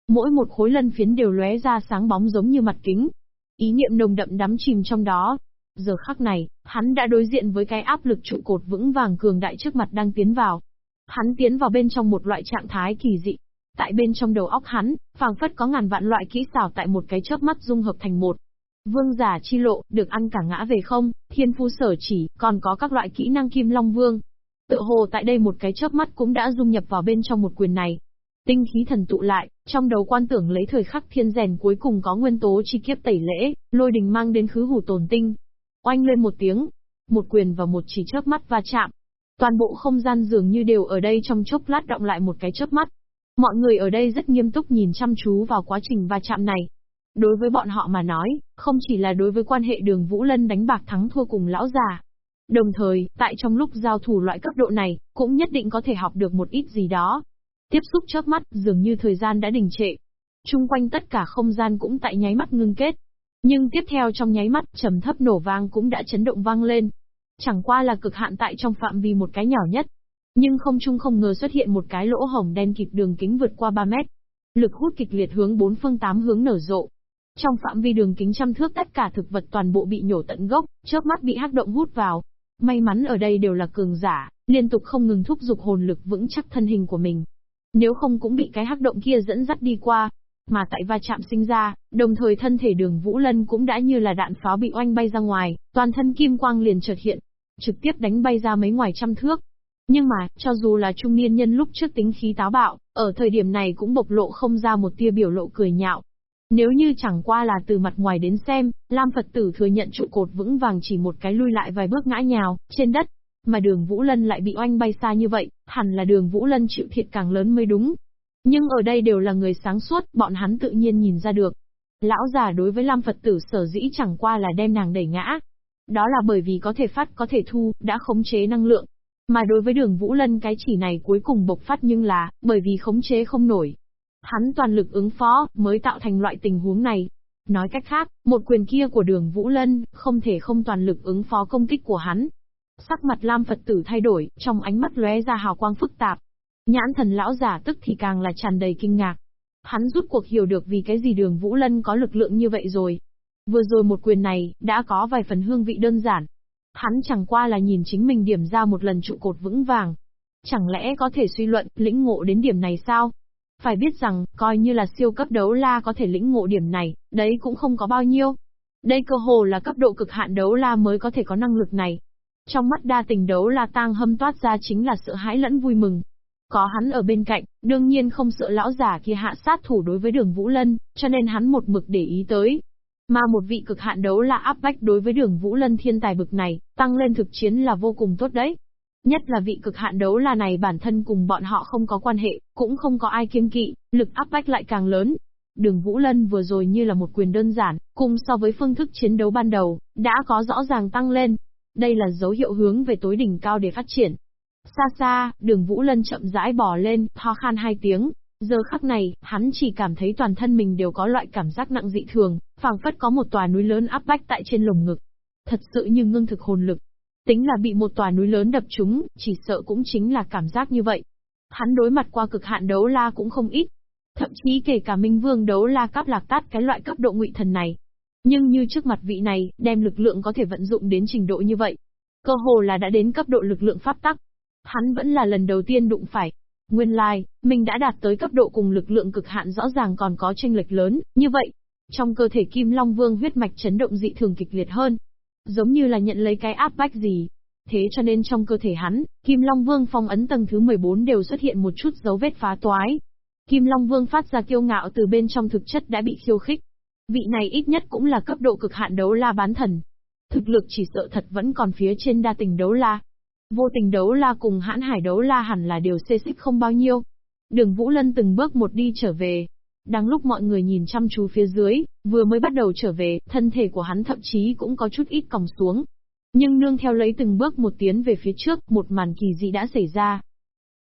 Mỗi một khối lân phiến đều lóe ra sáng bóng giống như mặt kính. Ý niệm nồng đậm đắm chìm trong đó. Giờ khắc này, hắn đã đối diện với cái áp lực trụ cột vững vàng cường đại trước mặt đang tiến vào. Hắn tiến vào bên trong một loại trạng thái kỳ dị. Tại bên trong đầu óc hắn, phảng phất có ngàn vạn loại kỹ xảo tại một cái chớp mắt dung hợp thành một. Vương giả chi lộ, được ăn cả ngã về không, thiên phu sở chỉ, còn có các loại kỹ năng kim long vương. Tự hồ tại đây một cái chớp mắt cũng đã dung nhập vào bên trong một quyền này. Tinh khí thần tụ lại, trong đầu quan tưởng lấy thời khắc thiên rèn cuối cùng có nguyên tố chi kiếp tẩy lễ, lôi đình mang đến khứ hủ tồn tinh. Oanh lên một tiếng, một quyền và một chỉ chớp mắt va chạm. Toàn bộ không gian dường như đều ở đây trong chốc lát động lại một cái chớp mắt. Mọi người ở đây rất nghiêm túc nhìn chăm chú vào quá trình va chạm này, Đối với bọn họ mà nói, không chỉ là đối với quan hệ đường Vũ Lân đánh bạc thắng thua cùng lão già. Đồng thời, tại trong lúc giao thủ loại cấp độ này, cũng nhất định có thể học được một ít gì đó. Tiếp xúc chớp mắt, dường như thời gian đã đình trệ. Trung quanh tất cả không gian cũng tại nháy mắt ngưng kết. Nhưng tiếp theo trong nháy mắt, trầm thấp nổ vang cũng đã chấn động vang lên. Chẳng qua là cực hạn tại trong phạm vi một cái nhỏ nhất. Nhưng không chung không ngờ xuất hiện một cái lỗ hổng đen kịt đường kính vượt qua 3 mét. Lực hút kịch liệt hướng bốn phương tám hướng nở rộ, trong phạm vi đường kính trăm thước tất cả thực vật toàn bộ bị nhổ tận gốc, chớp mắt bị hắc động hút vào. May mắn ở đây đều là cường giả, liên tục không ngừng thúc giục hồn lực vững chắc thân hình của mình. Nếu không cũng bị cái hắc động kia dẫn dắt đi qua. Mà tại va chạm sinh ra, đồng thời thân thể đường Vũ Lân cũng đã như là đạn pháo bị oanh bay ra ngoài, toàn thân kim quang liền chợt hiện, trực tiếp đánh bay ra mấy ngoài trăm thước. Nhưng mà, cho dù là trung niên nhân lúc trước tính khí táo bạo, ở thời điểm này cũng bộc lộ không ra một tia biểu lộ cười nhạo, nếu như chẳng qua là từ mặt ngoài đến xem, Lam Phật tử thừa nhận trụ cột vững vàng chỉ một cái lui lại vài bước ngã nhào, trên đất. Mà đường Vũ Lân lại bị oanh bay xa như vậy, hẳn là đường Vũ Lân chịu thiệt càng lớn mới đúng. Nhưng ở đây đều là người sáng suốt, bọn hắn tự nhiên nhìn ra được. Lão già đối với Lam Phật tử sở dĩ chẳng qua là đem nàng đẩy ngã. Đó là bởi vì có thể phát có thể thu, đã khống chế năng lượng. Mà đối với đường Vũ Lân cái chỉ này cuối cùng bộc phát nhưng là, bởi vì khống chế không nổi, Hắn toàn lực ứng phó, mới tạo thành loại tình huống này. Nói cách khác, một quyền kia của đường Vũ Lân, không thể không toàn lực ứng phó công kích của hắn. Sắc mặt Lam Phật tử thay đổi, trong ánh mắt lóe ra hào quang phức tạp. Nhãn thần lão giả tức thì càng là tràn đầy kinh ngạc. Hắn rút cuộc hiểu được vì cái gì đường Vũ Lân có lực lượng như vậy rồi. Vừa rồi một quyền này, đã có vài phần hương vị đơn giản. Hắn chẳng qua là nhìn chính mình điểm ra một lần trụ cột vững vàng. Chẳng lẽ có thể suy luận, lĩnh ngộ đến điểm này sao? Phải biết rằng, coi như là siêu cấp đấu la có thể lĩnh ngộ điểm này, đấy cũng không có bao nhiêu. Đây cơ hồ là cấp độ cực hạn đấu la mới có thể có năng lực này. Trong mắt đa tình đấu la tang hâm toát ra chính là sợ hãi lẫn vui mừng. Có hắn ở bên cạnh, đương nhiên không sợ lão giả kia hạ sát thủ đối với đường Vũ Lân, cho nên hắn một mực để ý tới. Mà một vị cực hạn đấu la áp bách đối với đường Vũ Lân thiên tài bực này, tăng lên thực chiến là vô cùng tốt đấy. Nhất là vị cực hạn đấu là này bản thân cùng bọn họ không có quan hệ, cũng không có ai kiêng kỵ, lực áp bách lại càng lớn. Đường Vũ Lân vừa rồi như là một quyền đơn giản, cùng so với phương thức chiến đấu ban đầu, đã có rõ ràng tăng lên. Đây là dấu hiệu hướng về tối đỉnh cao để phát triển. Xa xa, đường Vũ Lân chậm rãi bò lên, ho khan hai tiếng. Giờ khắc này, hắn chỉ cảm thấy toàn thân mình đều có loại cảm giác nặng dị thường, phảng phất có một tòa núi lớn áp bách tại trên lồng ngực. Thật sự như ngưng thực hồn lực, Tính là bị một tòa núi lớn đập trúng, chỉ sợ cũng chính là cảm giác như vậy. Hắn đối mặt qua cực hạn đấu la cũng không ít. Thậm chí kể cả Minh Vương đấu la cắp lạc tát cái loại cấp độ ngụy thần này. Nhưng như trước mặt vị này, đem lực lượng có thể vận dụng đến trình độ như vậy. Cơ hồ là đã đến cấp độ lực lượng pháp tắc. Hắn vẫn là lần đầu tiên đụng phải. Nguyên lai, like, mình đã đạt tới cấp độ cùng lực lượng cực hạn rõ ràng còn có tranh lệch lớn, như vậy. Trong cơ thể Kim Long Vương huyết mạch chấn động dị thường kịch liệt hơn. Giống như là nhận lấy cái áp bách gì. Thế cho nên trong cơ thể hắn, Kim Long Vương phong ấn tầng thứ 14 đều xuất hiện một chút dấu vết phá toái. Kim Long Vương phát ra kiêu ngạo từ bên trong thực chất đã bị khiêu khích. Vị này ít nhất cũng là cấp độ cực hạn đấu la bán thần. Thực lực chỉ sợ thật vẫn còn phía trên đa tình đấu la. Vô tình đấu la cùng hãn hải đấu la hẳn là điều xê xích không bao nhiêu. Đường Vũ Lân từng bước một đi trở về. Đang lúc mọi người nhìn chăm chú phía dưới, vừa mới bắt đầu trở về, thân thể của hắn thậm chí cũng có chút ít còng xuống. Nhưng nương theo lấy từng bước một tiến về phía trước, một màn kỳ dị đã xảy ra.